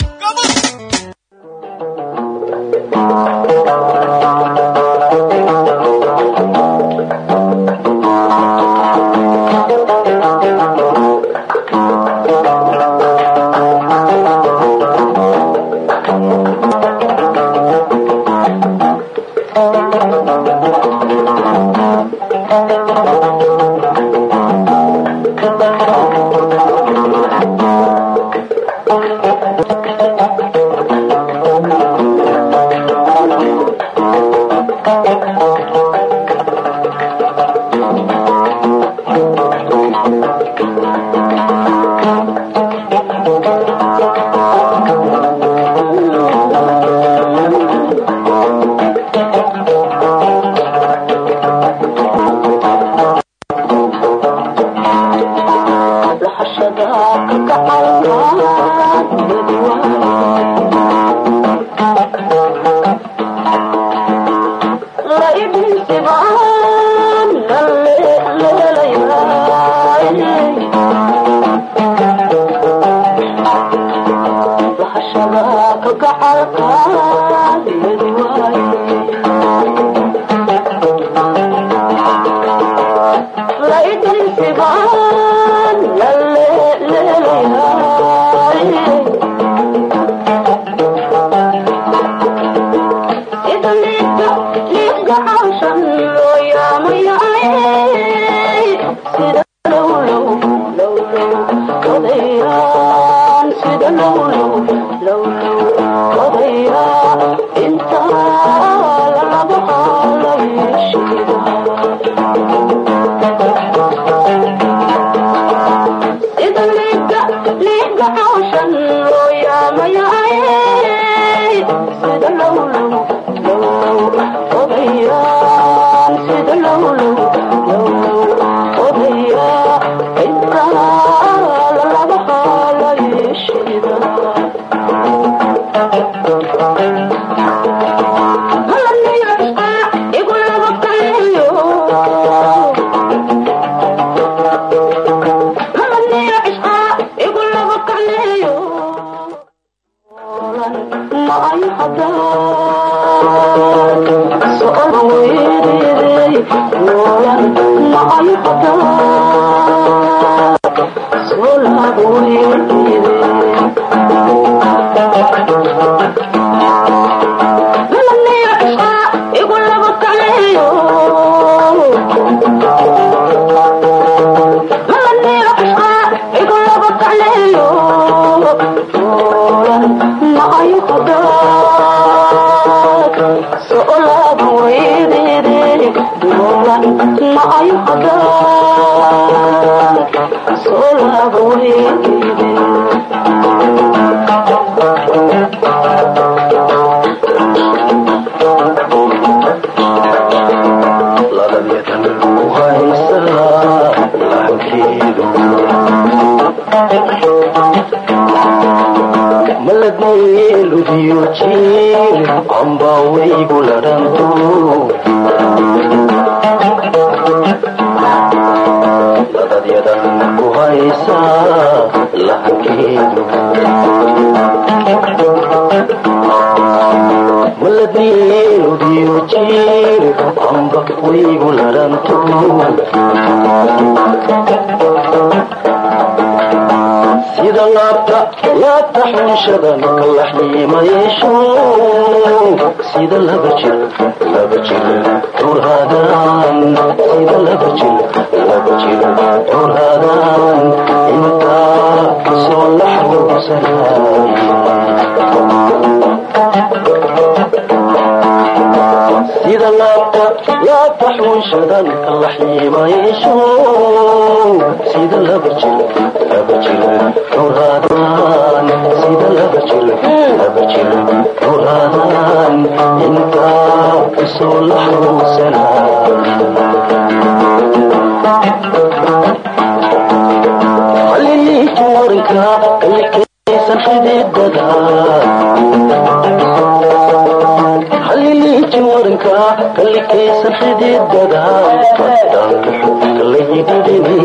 Thank sida laabta laabta xunshadan kalaxyimayeesho sida laba jir laba jir turhaadaan sida laba jir laba jir turhaadaan intaa soo laxruusanay sida laabta laabta xunshadan kalaxyimayeesho sida laba jir laba jir turhaadaan sida laba jir laba jir turhaadaan intaa soo laxruusanaa haliliiki waranka kalikaysan xididada haliliiki waranka kalikaysan xididada fadaanka xubka layidhidini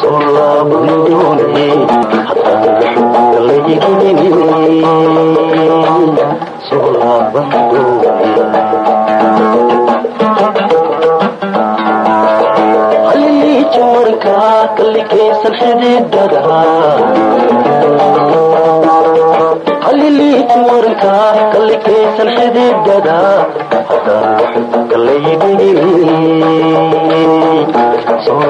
soo laabundoone hadaanka xubka layidhidini soo waranka kalikaysan xididada waranka kalikaysan xididada hadaan waxubka layidhigini soo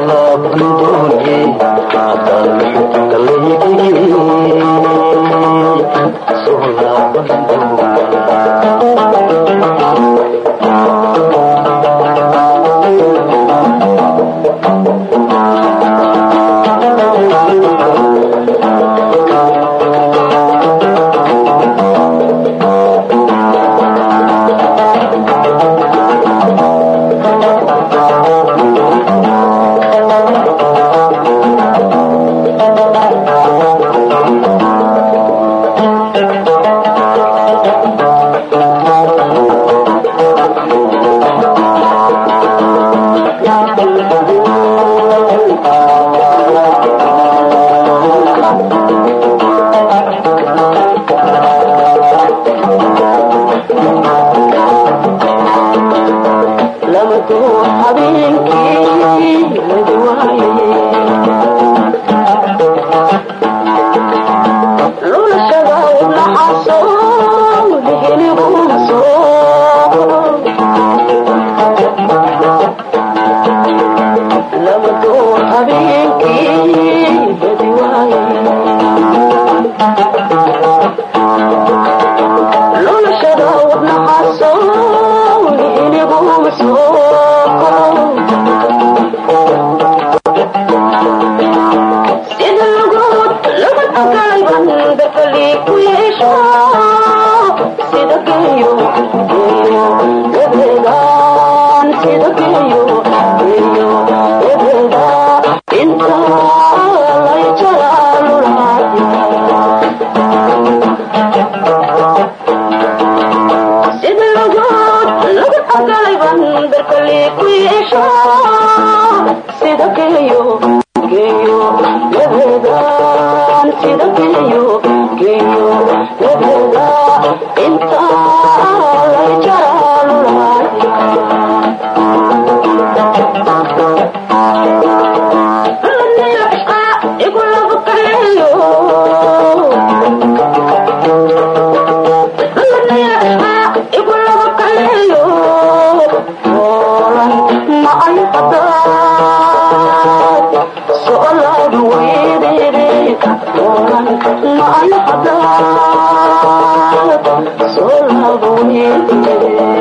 ಮೇಲೆ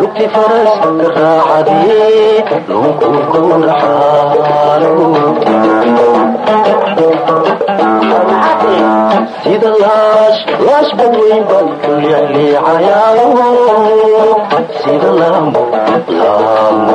lugti faraska raacadee nuunkunkuu dhaxaalo sida laash laash badweyn baan ku leexleecayaa sida laamo laamo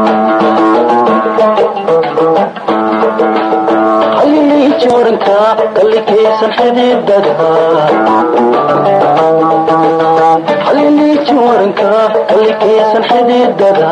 jooranka kallikaysan xidhiidada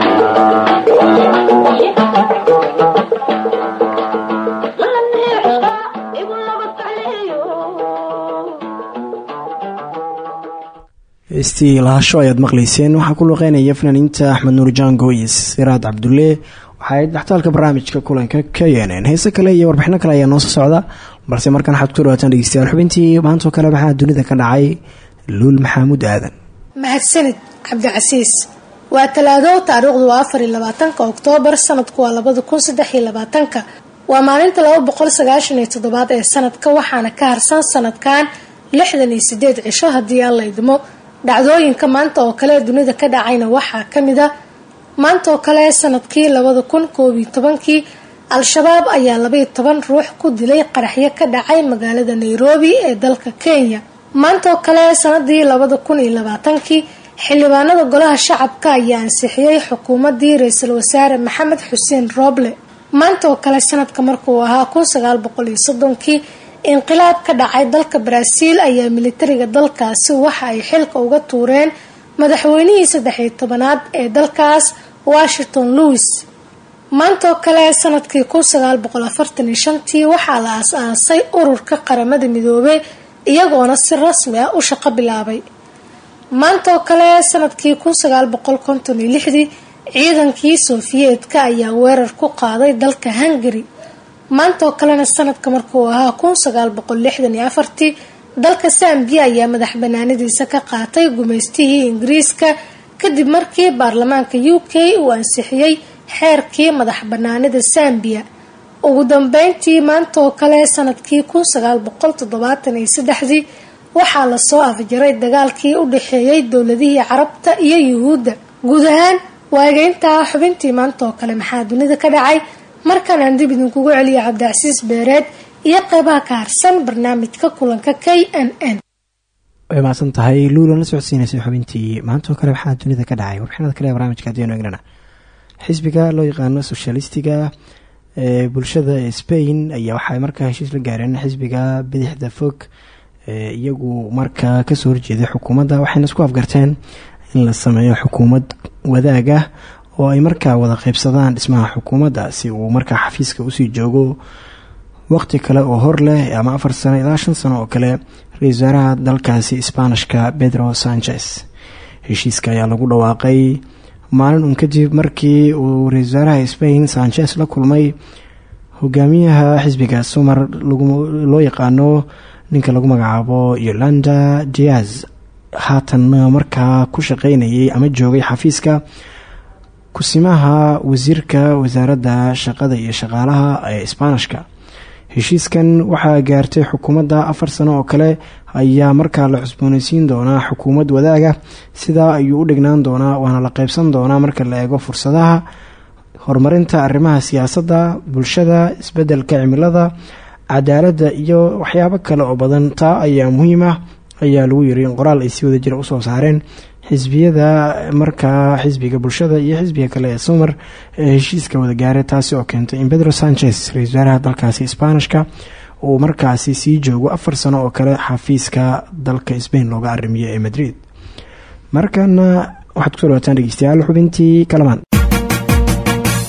heestii lahasho ayaad maqlayseen. Waxaa ku luqeynaya fanaaniinta axmed nuur jango iyo siraad cabdulle waxaay dhaxtaalka barnaamijka kulanka ka yeeneen. Heese kale iyo warbixino kale ayaa noosoo socda balse markaan waxaad ku dhawaataan dhegeystayaal xubintii maantoo kale maxaa dunida ka dhacay luul maxamuud aadan. Mahadsanid cabdicasiis waa talaado taariikhdu waa afar iyo oktoobar sanadku waa labada kun waa maalinta laba boqol ee sanadka waxaana ka harsan sanadkan lixdan iyo sideed cisho haddii aan la idmo dhacdooyinka maanta oo kale dunida ka dhacayna waxaa ka mid a. Maanta kale sannadkii labada kun koob iyo tobankii al-shabaab ayaa labaiyo toban ruux ku dilay qaraxyo ka dhacay magaalada nairobi ee dalka kenya. Maanta kale sanadii labada kun iyo labaatankii xildhibaanada golaha shacabka ayaa ansixiyey xukuumadii ra'iisul wasaare maxamed xuseen rooble maanta kale sanadka markuu ahaa kun sagaal inqilaab ka dhacay dalka baraaziil ayaa militariga dalkaasi waxa ay xilka uga tuureen madaxweynihii saddexiyo tobanaad ee dalkaas washington louis. Maantaoo kale sannadkii kun sagaal boqol afartan shantii waxaa la aas-aasay ururka qaramada midoobey iyagoona si rasmi ah u shaqo bilaabay. Maantaoo kale sannadkii kun sagaal boqol konton iyo lixdii ciidankii soofiyeedka ayaa weerar ku qaaday dalka hungari maanta oo kalena sanadka markuu ahaa kun sagaal boqol lixdan iyo afartii dalka sambiya ayaa madax banaanadiisa ka qaatay gumaystihii ingiriiska kadib markii baarlamaanka u k uu ansixiyey xeerkii madax banaanida sambiya ugu dambeyntii maanta kale sannadkii kun sagaal boqol toddobaatan iyo waxaa la soo afjaray dagaalkii u dhexeeyey dowladihii carabta iyo yuhuudda. Guud ahaan waageyntaa xubintii maanta kale maxaa dunida ka dhacay markaan aan dib idinkugu celiya cabdicasiis beereed iyo qeybaha ka harsan barnaamijka kulanka k n n. Way mahadsan la socodsiinaysay xubintii. Maantaoo kale waxaa dunida ka dhacay warbixinada kale ee barnaamijka hadiyanu egnana xisbiga loo yaqaano soshalistiga ee bulshada spain ayaa waxay markaa heshiis la gaareen xisbiga bidixda fog iyagu markaa ka soo horjeeday xukuumadda. Waxayna isku afgarteen in la sameeyo xukuumad wadaag ah oo ay markaa wada qeybsadaan dhismaha xukuumadda si uu markaa xafiiska u sii joogo waqti kale oo hor leh ama afar sano ilaa shan sano oo kale ra'isul dalkaasi sbaanishka pedro sanchez. Heshiiska ayaa lagu dhawaaqay maalin uun kadib markii uu ra'isul wasaaraha spain sanchez la kulmay. Hogaamiyaha xisbiga sumar loo yaqaano ninka lagu magacaabo yolanda diaz haatanna markaa ku shaqeynayay ama joogay xafiiska kusimaha wasiirka wasaaradda shaqada iyo shaqaalaha ee isbaanishka. Heshiiskan waxaa gaartay xukuumadda afar sano oo kale ayaa markaa la cusbooneysiin doonaa xukuumad wadaaga. Sidaa ayuu u dhignaan doonaa waana la qeybsan doonaa marka la eego fursadaha horumarinta arrimaha siyaasadda bulshada isbeddelka cimilada cadaaladda iyo waxyaabo kale oo badan. Taa ayaa muhiim ah ayaa lagu yiri in qoraal ay si wada jira u soo saareen xisbiyada markaa xisbiga bulshada iyo xisbiga kale ee sumar ee heshiiska wada gaaray taasi oo keentay in pedro sanchez ra'isul wasaaraha dalkaasi sbaanishka uu markaasi sii joogo afar sano oo kale xafiiska dalka sbain looga arimiyo ee madrid. Markana waxaad ku soo dhawaataan dhegeystayaal xubintii kalamaan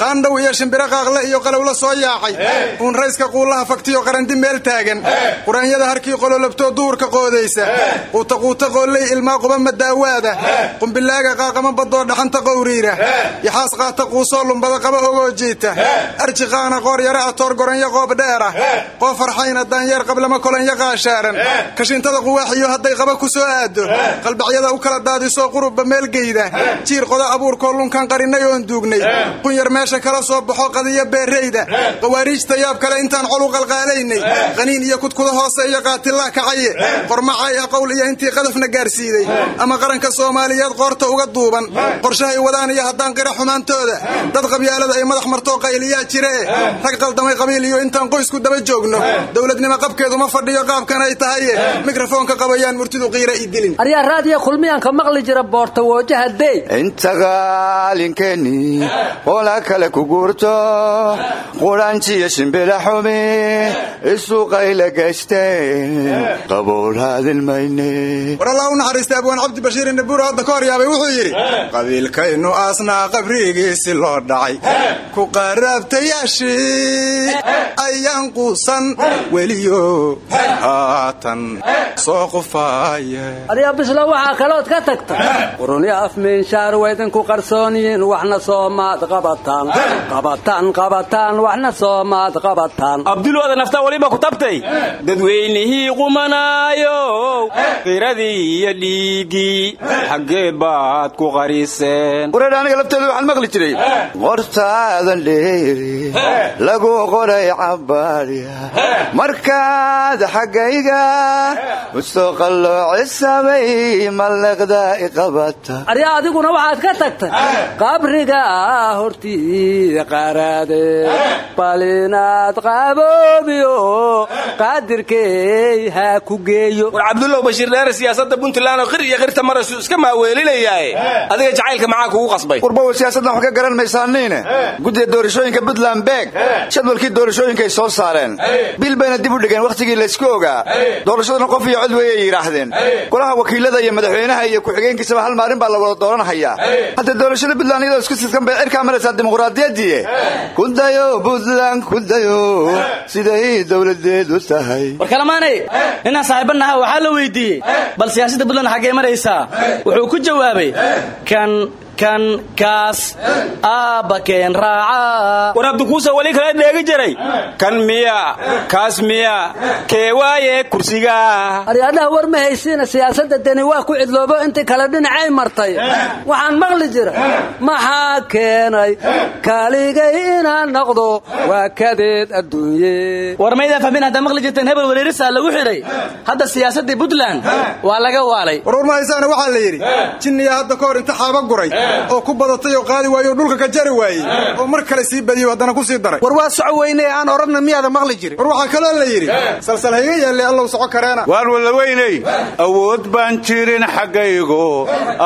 qaandhow iyo shimbiro qaaqle iyo qalowla soo yaacay. Uun rayska quullaha faktiyo qarandi meel taagan. Quraanyada harkii qololabtoo duhurka qoodaysa. Quutaquuta qoolley ilmaa quba madaawaada qumbilaaga qaaqama badoo dhaxanta qowriira. Yaxaas qaata quusoo lumbada qaba ogoo jiita. Arji qaana qoor yara atoor goranyo qoob dheera. Qoo farxayna daanyeer qablama kolanya qaashaaran. Kashintada quwaaxiyo hadday qaba ku soo aado qalbacyada u kala daadisoo qurubba meelgeyda jiir qoda abuurkoo lunkan qarinay oon duugnay qunyar meesha kala soo baxo qadiyo beerayda qawaariijta yaab kale intaan col u qalqaalaynay qaniin iyo kudkuda hoose iyo qaatillaa kacaye qormacay aqowl iyo intii qadafna gaarsiiday. Ama qaranka soomaaliyeed qoorta uga duuban. Qorshahay wadaan iyo haddaan qira xumaantooda. Dad qabyaalada ay madax martoo qayliyaa jiree rag qaldamay qabiil iyo intaan qoysku daba joogno. Dowladnimo qabkeedu ma fadhiyo qaabkan ay tahaye mikrofoonka qabayaan murtidu qiira i dilin. Aryaa raadiya kulmiyaanka maqli jira boorta woojaha dey intagaalinkeeni qola kale ku guurto qudhanjiyo shimbila xumi isuqayla geysteen qabowlaadin mayne war allah u naxariistay abwaan cabdi bashiir inabuur hadda ka hor yaabay wuxuu yidhi qabiilkaynu aasnaa qabrigiisi loo dhacay ku qaraabtayaashii ayaan quusan weliyo haatan soo qufaaya. Adiga bisla waxaa kalood ka tagta. Qurunyo afmiinshaar waydinku qarsooniyiin waxna soomaad qabataan qabataan qabataan waxna soomaad qabataan abdulooda nafta waliba ku tabtay? Dadweynihii qumanaayow qiradii iyo dhiiggii xaggee baad ku qariseen wareer aniga lafteeda waxaan maqli jiray. Qortaadan dheeri lagu qoray cabaadya markaad xaggayga mustoqalloocisabay mallaqda iqabata. Arya adiguna waxaad ka tagtay qabriga hortii qaraade bal inaad qaboobiyo qaadirkey ha ku geeyo. War cabdullow bashiir dheere siyaasadda puntland oo qir iyo qirta marasu iska maaweelinayaaye adiga jacaylka maxaa kugu qasbay? Warbawa siyaasaddan wax ka garan maysaaniine guddiga doorashooyinka puntland beeg jadwalkii doorashooyinkay soo saareen. Bil bayna dib u dhigeen wakhtigii laysku ogaa. Doorashaduna qof iyo cod weeyay yidhaahdeen. Golaha wakiilada iyo madaxweynaha iyo ku-xigeenkiisaba hal maalin baa la wada dooranhayaa hadda doorashada puntland iyadoo isku sidkan bay cirkaa maraysaa dimuqraadiyadii kudayo puntland kudayo siday dowladeedu tahay war kalamaanay inaan saaxiibanaha waxaa la weydiiyey bal siyaasadda puntland xaggee maraysaa wuxuu ku jawaabay kan kan kaas aabba keen raaca. War abdikuusa weli kala dheegi jiray. Kan miya kaas miya kee waaye kursiga? Aryaadhaha war ma haysiina siyaasadda deni waa ku cidloobo intii kale dhinacay martay. Waxaan maqli jira maxaa keenay? Kaaligay inaan noqdo waa kadeed adduunye. War maydaa fahmin haddaa maqli jirteen hebel wareerisaa lagu xidhay hadda siyaasaddii puntland waa laga waalay. Warwar ma haysaana waxaa la yidhi jinniyaa hadda ka hor inta xaaba guray oo ku badatay oo qaadi waayey oo dhulka ka jari waayey oo mar kale sii badiyo haddana ku sii daray. War waa soco weyne aan odhanna miyaada maqli jirin war waxaa kaloo la yidhi salsal hayga yeelle allow soco kareena. Waan walaweyney awood baan jirin xaggaygo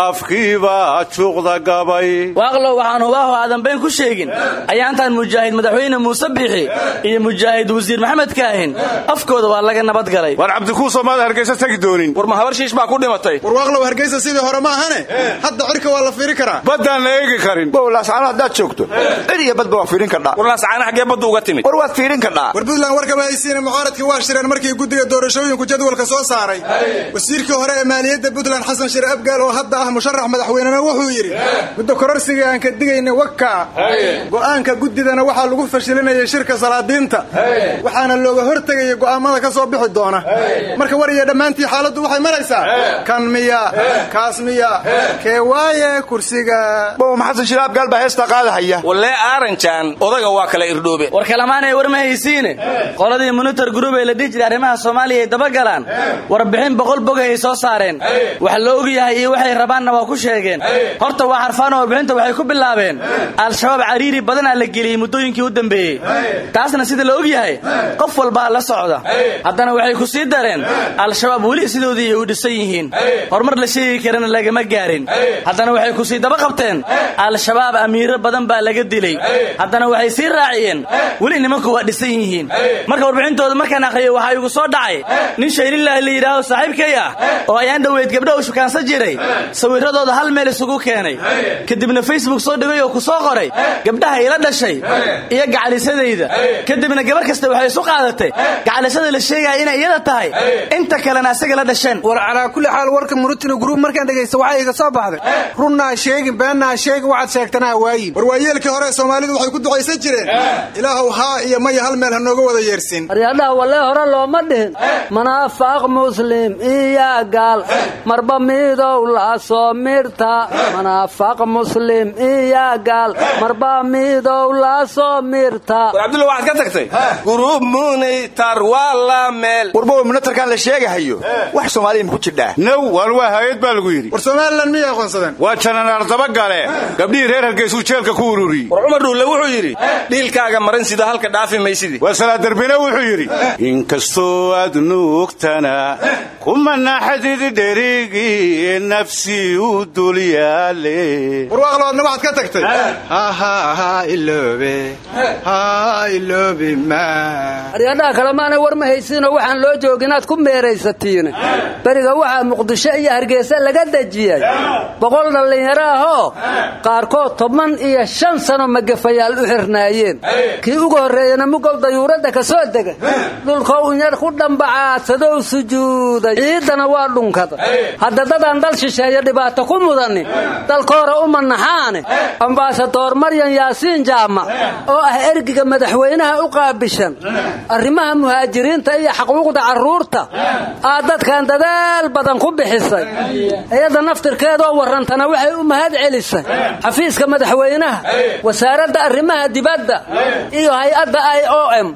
afkiibaa juuqda gabay. Waaqlow waxaan hubaaho aadan bayn ku sheegin. Ayaantaan mujaahid madaxweyne muuse biixi iyo mujaahid wasiir maxamed kaahin. Afkooda waa laga nabadgalay war cabdikuusoo maada hargaysa tegi doonin. War ma habar shiish baa ku dhimatay. War waaqlow hargeysa sidii hore ma ahane? Hadda cirka waa la fiiri karaa baddaan la eegi karin. Bowlaascaano haddaad joogto. Cid iyo badba waa fiirin kardhaa war laascaana xaggee baddu uga timid. War waad fiirin kardhaa war puntland warkama haysiina mucaaradkii waa shireen markii guddiga doorashooyinku jadwalka soo saaray. Wasiirkii hore ee maaliyadda puntland xasan shire abgaal oo hadda ah musharax madaxweynena wuxuu yidhi muddo kororsiga aan ka digayna wakaa go'aanka guddidana waxaa lagu fashilinayay shirka salaadiinta. Waxaana looga hortegaya go'aamada ka soo bixi doona. Marka war iyo dhammaantii xaaladdu waxay maraysaa. Kan miya kaas miya kee waaye kursiga bow maxasan shire abgaal baa heestaa qaadahaya. Wallee aaranjaan odaga waa kala irdhoobe war kalamaanay war ma haysiine qoladii monitor group ee la dhihi jiray arrimaha soomaaliya ay dabagalaan warbixin boqol bogay ay soo saareen. Wax la og yahay iyo waxay rabaanna waa ku sheegeen. Horta waa xarfaano warbixinta waxay ku bilaabeen. Al-shabaab cariiri badanaa la geliyey muddooyinkii u dambeeyey. Taasna sida la og yahay. Qof walbaa la socda. Haddana waxay ku sii dareen. Al-shabaab weli sidoodii ay u dhisan yihiin. Horumar la sheegi karana lagama gaarin. Haddana waxay ku sii daba qabteen. Al-shabaab amiiro badan baa laga dilay. Haddana waxay sii raaciyeen. Weli nimanku waa dhisan yihiin. Marka warbixintooda markaan aqriyay waxaa igu soo dhacay. Nin shaylilaahi la yidhaaho saaxiibkay ah oo ayaan dhoweyd gabdha u shukaansan jiray sawirradooda hal meel isugu keenay. Kadibna facebook soo dhigay oo ku soo qoray. Gabdhaha ila dhashay iyo gacalisadayda kadibna gabar kasta waxay isu qaadatay. Gacalisada la sheegaya inay iyada tahay. Inta kalena asaga la dhasheen. War calaa kulli xaal warka murutino gruub markaan dhegaysta waxaa iga soo baxday. Runnaa sheegin beennaa sheegin waxaad sheegtanaa waayin. War waayeelkii hore ee soomaalidu waxay ku ducaysan jireen. Ilaahow haa iyo maya hal meel ha nooga wada yeersin. Aryaadhaha wallee hore looma dhihin. Manaafaaq muslim iyo gaal. Marba midow la soo mirta manaafaaq muslim iyo gaal. Marba midow la soo mirta war cabdulla waxaad ka tagtay? Guruub munitar waa la meel. Warbow munitarkan la sheegahayo. Wax soomaaliya ma ku jirdhaa now waan waa hay'ad baa lagu yidhi. War somalilan miyay aqoonsadeen dabagale gabdhihii reer hargeysuu jeelka ku ururiyey war cumar dhuulle wuxuu yidhi dhiilkaaga marin sida halka dhaafi maysidii waa salaadarbine wuxuu yidhi. Inkastoo aad nuugtana kuma naxadid dherigii nafsi u dul yaale. War waaqloodna waxaad ka tagtay. Kalemaanay war ma haysiinoo waxaan loo jooga inaad ku meeraysatiine. Beriga waxaa muqdisho iyo hargeysa laga dejiyey boqol dhallinyaro ahoo qaarkood toban iyo shan sano magafayaal u xirnaayeen. Kii ugu horreeyana mugow dayuuradda ka soo dega dhulkow inyar ku dhambacaasadow sujuuday. Ciiddana waa dhunkada. Hadda dadaan dal shisheeyo dhibaato ku mudanin dalkoora u manaxaane ambaasadoor maryan yaasiin jaamac oo ah ergiga madaxweynaha u qaabishan. Arrimaha muhaajiriinta iyo xaquuqda carruurta aad dadkan dadaal badan ku bixisay. Iyada naftirkeedoo warrantana waxay u mahad celisay xafiiska madaxweynaha wasaaradda arrimaha dibadda iyo hay'adda i o m.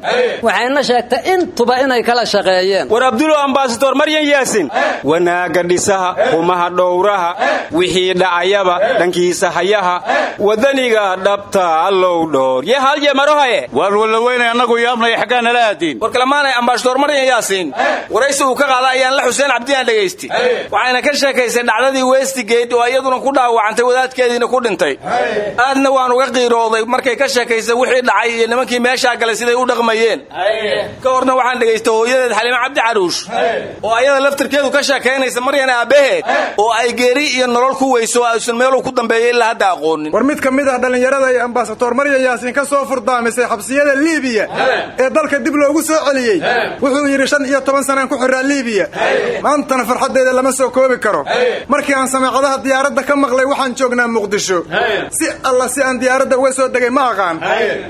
Waxayna sheegtay intuba inay kala shaqeeyeen. War abdulo ambasador maryan yaasin. Wanaagga dhisaha humaha dhowraha wixii dhacayaba dhankiisa hayaha wadaniga dhabta allow dhoor ye halye marohaye waan walaweynay annagu yaabnaya xaggaa nala aadiin war kalamaanay ambasador maryan yaasiin waraysi uu ka qaada ayaan la xuseen cabdiyaan dhegaysti waxayna ka sheekaysay dhacdadii westigate oo iyaduna ku dhaawacantay wadaadkeediina ku dhintay. Aadna waan uga qiirooday markay ka sheekaysay wixii dhacay iyo nimankii meeshaa galay siday u dhaqmayeen. Ka horna waxaan dhegaystay hooyadeed xaliime cabdi caruush. Oo ayada laftirkeedu ka sheekaynaysa maryan aabbaheed oo ay geeri iyo nolol ku weyso aysan meeluu ku dambeeya ilaa hadda aqoonin war mid ka mid ah dhallinyarada ay ambasadoor marya yaasiin ka soo furdaamisay xabsiyada liibiya ee dalka dib loogu soo celiyey. Wuxuu yidhi shan iyo toban sanaan ku xiraa liibiya. Maantana farxaddeeda lama soo koobi karo. Markii aan sameecadaha diyaaradda ka maqlay waxaan joognaa muqdisho. Si alla si aan diyaaradda uga soo degay ma aqaan.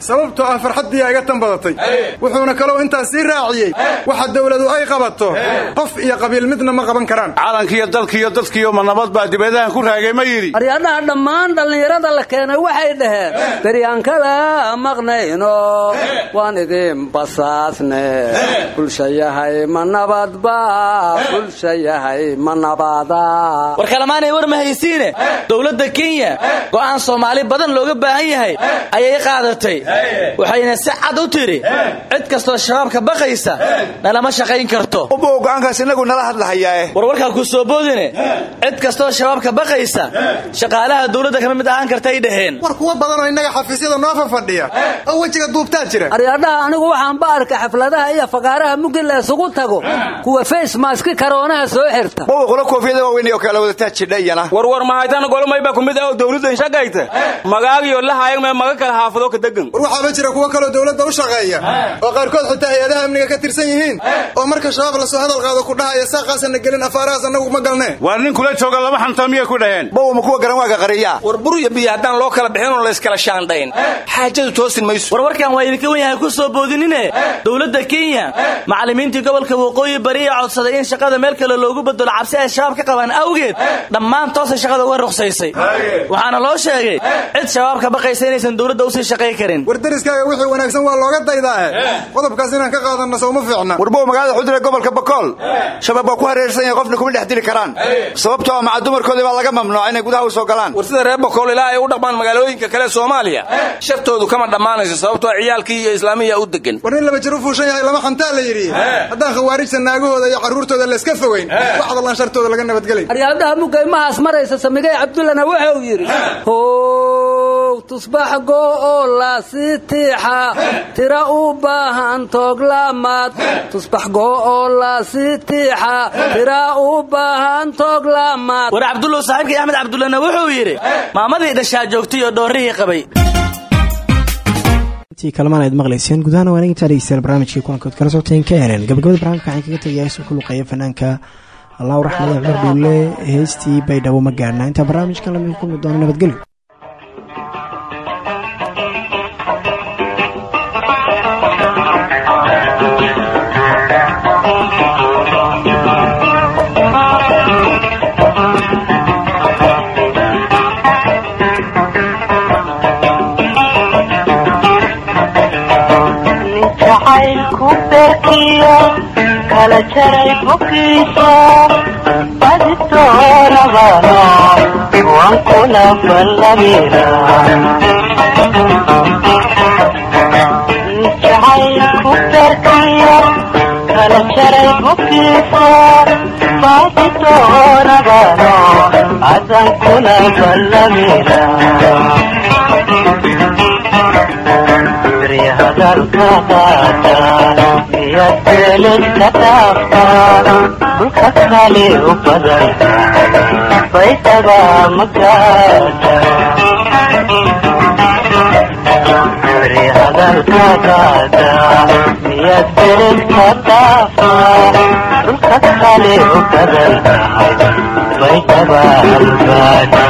Sababtoo ah farxaddiiyaa iga tan badatay wuxuuna kaloo intaas sii raaciyey. Waxa dawladu ay qabato. Qof iyo qabiil midna ma qaban karaan. Calankiiyo dalkiiyo dadkiiyo ma nabad baa dibadahan ku raagay ma yidhi. Aryadhaha dhammaan dhallinyarada la keenay waxay dhaheen beryaan kala maqnayno waan idin basaasne bulsha yahay ma nabadba bulsha yahay ma nabada war kalamaanay war ma haysiine dowladda kenya go'aan soomaali badan looga baahan yahay ayay qaadatay. Waxayna si cad u tidhi cid kastoo shabaabka baqaysa nalama shaqayn karto. Ubow go'aankaas inagu nala hadlahayaae war warkaa ku soo boodine cid kastoo shabaabka baqaysa shaqaalaha dowladda kama mid ahaan kartay dhaheen. War kuwa badanoo innaga xafiisyada noo fafadhiya oo wejiga duubtaa jira. Aryadhaha anigu waxaan ba arkay xafladaha iyo fagaaraha muggi la isugu tago kuwa facemaski karoonaha soo xirta golomayba kumid ah oo dawladdan shaqayta magaagiyo lahayag mee maga kala haafado ka degan war waxaaba jira kuwo kaloo dawladda u shaqeeya. Oo qaarkood xitaa hay'adaha amniga ka tirsan yihiin. Oo marka shabaab la soo hadal qaado ku dhahaya saaqaasana gelin afaarahaas annagu ma galnee waar nin kula jooga lama xantaa miyay ku dhaheen. Bow ma kuwa garan waaga qariyaa war bur iyo biyo haddaan loo kala bixin oo layskala shaandhayn. Xaajadu toosin mayso. War warkan waa idinka wen yahay ku soo boodinine. Dowladda kenya macallimiintii gobolka waqooyi bari ee codsaday in shaqada meel kale loogu bedelo cabsi ay shabaab ka qabaan awgeed. Dhammaan toosay shaqada uga ruqsaysay waxaana loo sheegay cid shabaabka baqaysa inaysan dowladda u sii shaqay karin. War deriskaaga wixii wanaagsan waa looga daydaahe qodobkaas inaan ka qaadanna sowma fiicna. Warbow magaalada xudure gobolka bakool shabaab waa ku hareersan yahay qofna kuma dhex dili karaan. Sababtoo ah maca dumarkoodii baa laga mamnuuca inay gudaha u soo galaan. War sida reer bakool ilaa ay u dhaqmaan magaalooyinka kale soomaaliya shaftoodu kama dhammaanayso sababtoo ciyaalkii iyo islaamiya u degan war nin laba jir u fuushan yahay lama xantaa la yidhi. Haddaan khawaarijta naagahooda iyo carruurtooda layska fogeyn wax dallaan shartooda laga nabadgelay samigay cabdullana wuxuu yidhi how tusbax go'oo laasi tiixa tira u baahan tooglaamaad tusbax go'oo laasi tiixa tira u baahan tooglaamaad war cabdullow saaxiibkii axmed cabdullana wuxuu yidhi maamadii dhashaa joogtay oo dhoorrihii qabay. Intii kalamaan aad maqlayseen gudahaan waa inagintaa dhegeystayaal barnaamijkii kulankood kala socoteen ka heleen gabagabada barnaamijka waxaan kaga tegayaa ku luqeeya fanaanka allahu raxmada cumar dhuulle heestii baydhabo ma gaarna intaa barnaamijkan la mid kulmi doono nabadgelyo kala jaray bukiiso badi doonabano waan kula ballamina jacaylku beerkiyo kala jaray bukiiso badi doonabano adan kula ballamina hadalka qaata iyo beelinka dhaafta dhulka kale u badan baydhaba magaata beri hadalka qaata iyo beelinka dhaafta dhulka kale u badan baydhaba albaada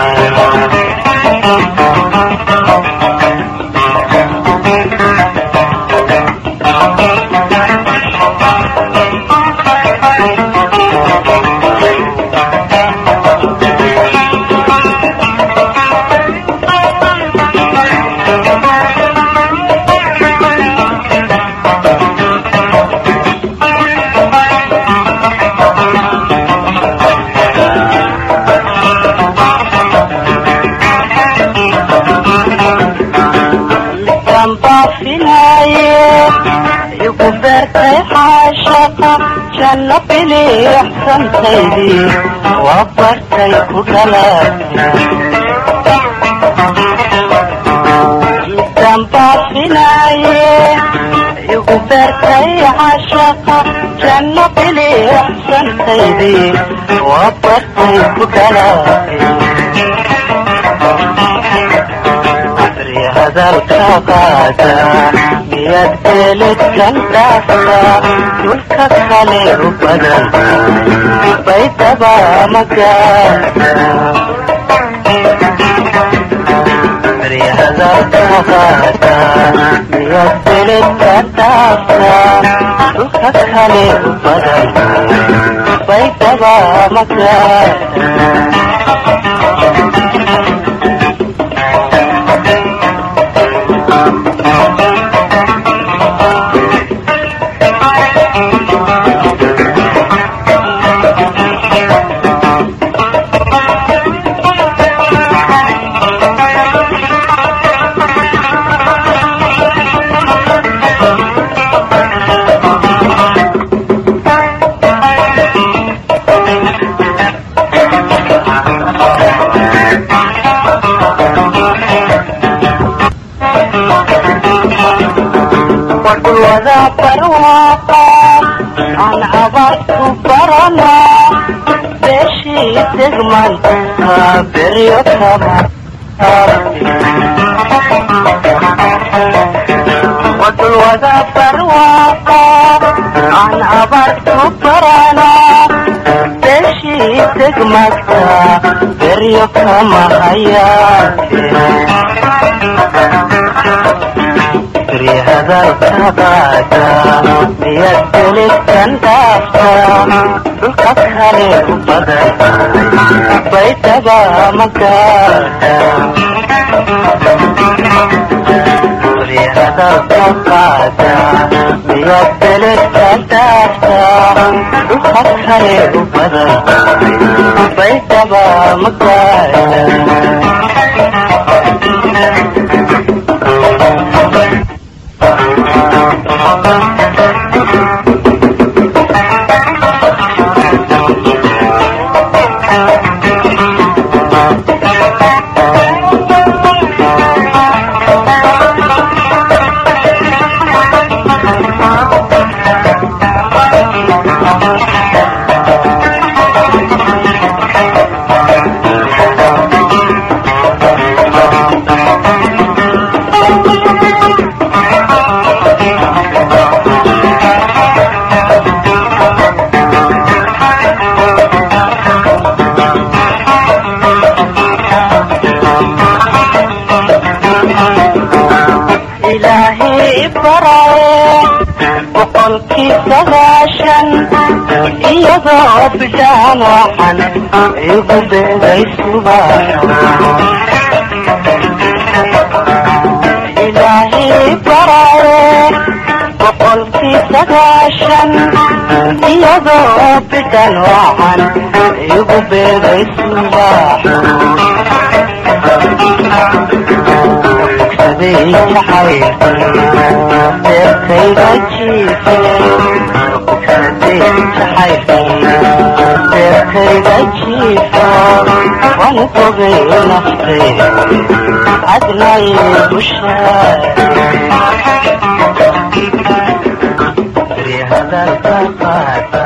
igu beertay xaashaqa janno biliixsantaydii waa bartay ku dhalatay dambaafinaaye igu beertay xaashaqa janno biliicsantaydii waa bartay ku dhalaatay hadalka qaada miyaad beeledkan dhaafta dhulka kale u badan baydaba magaada wadwada barwaaqa aan abadku barana beeshii degmanta beryo kama wadwada barwaaqa aan abadku barana beeshii degmanta beryo kama hayaate hadalka qaada miyaad beledkan dhaafta dhulka kale u badan baydaba magaada hadalka qaada miyaad beledkan dhaafta dhulka kale u badan baydaba magaada ilaahay baraye boqolkii sagaashan iyadoo bidhaan waxan igu beegay ilaahay baraye boqolkii sagaashan iyadoo bidhaan waxan igu beegay subax jiife deerkayga jiifo wan fogay naftay adnay bushaa hadalka qaata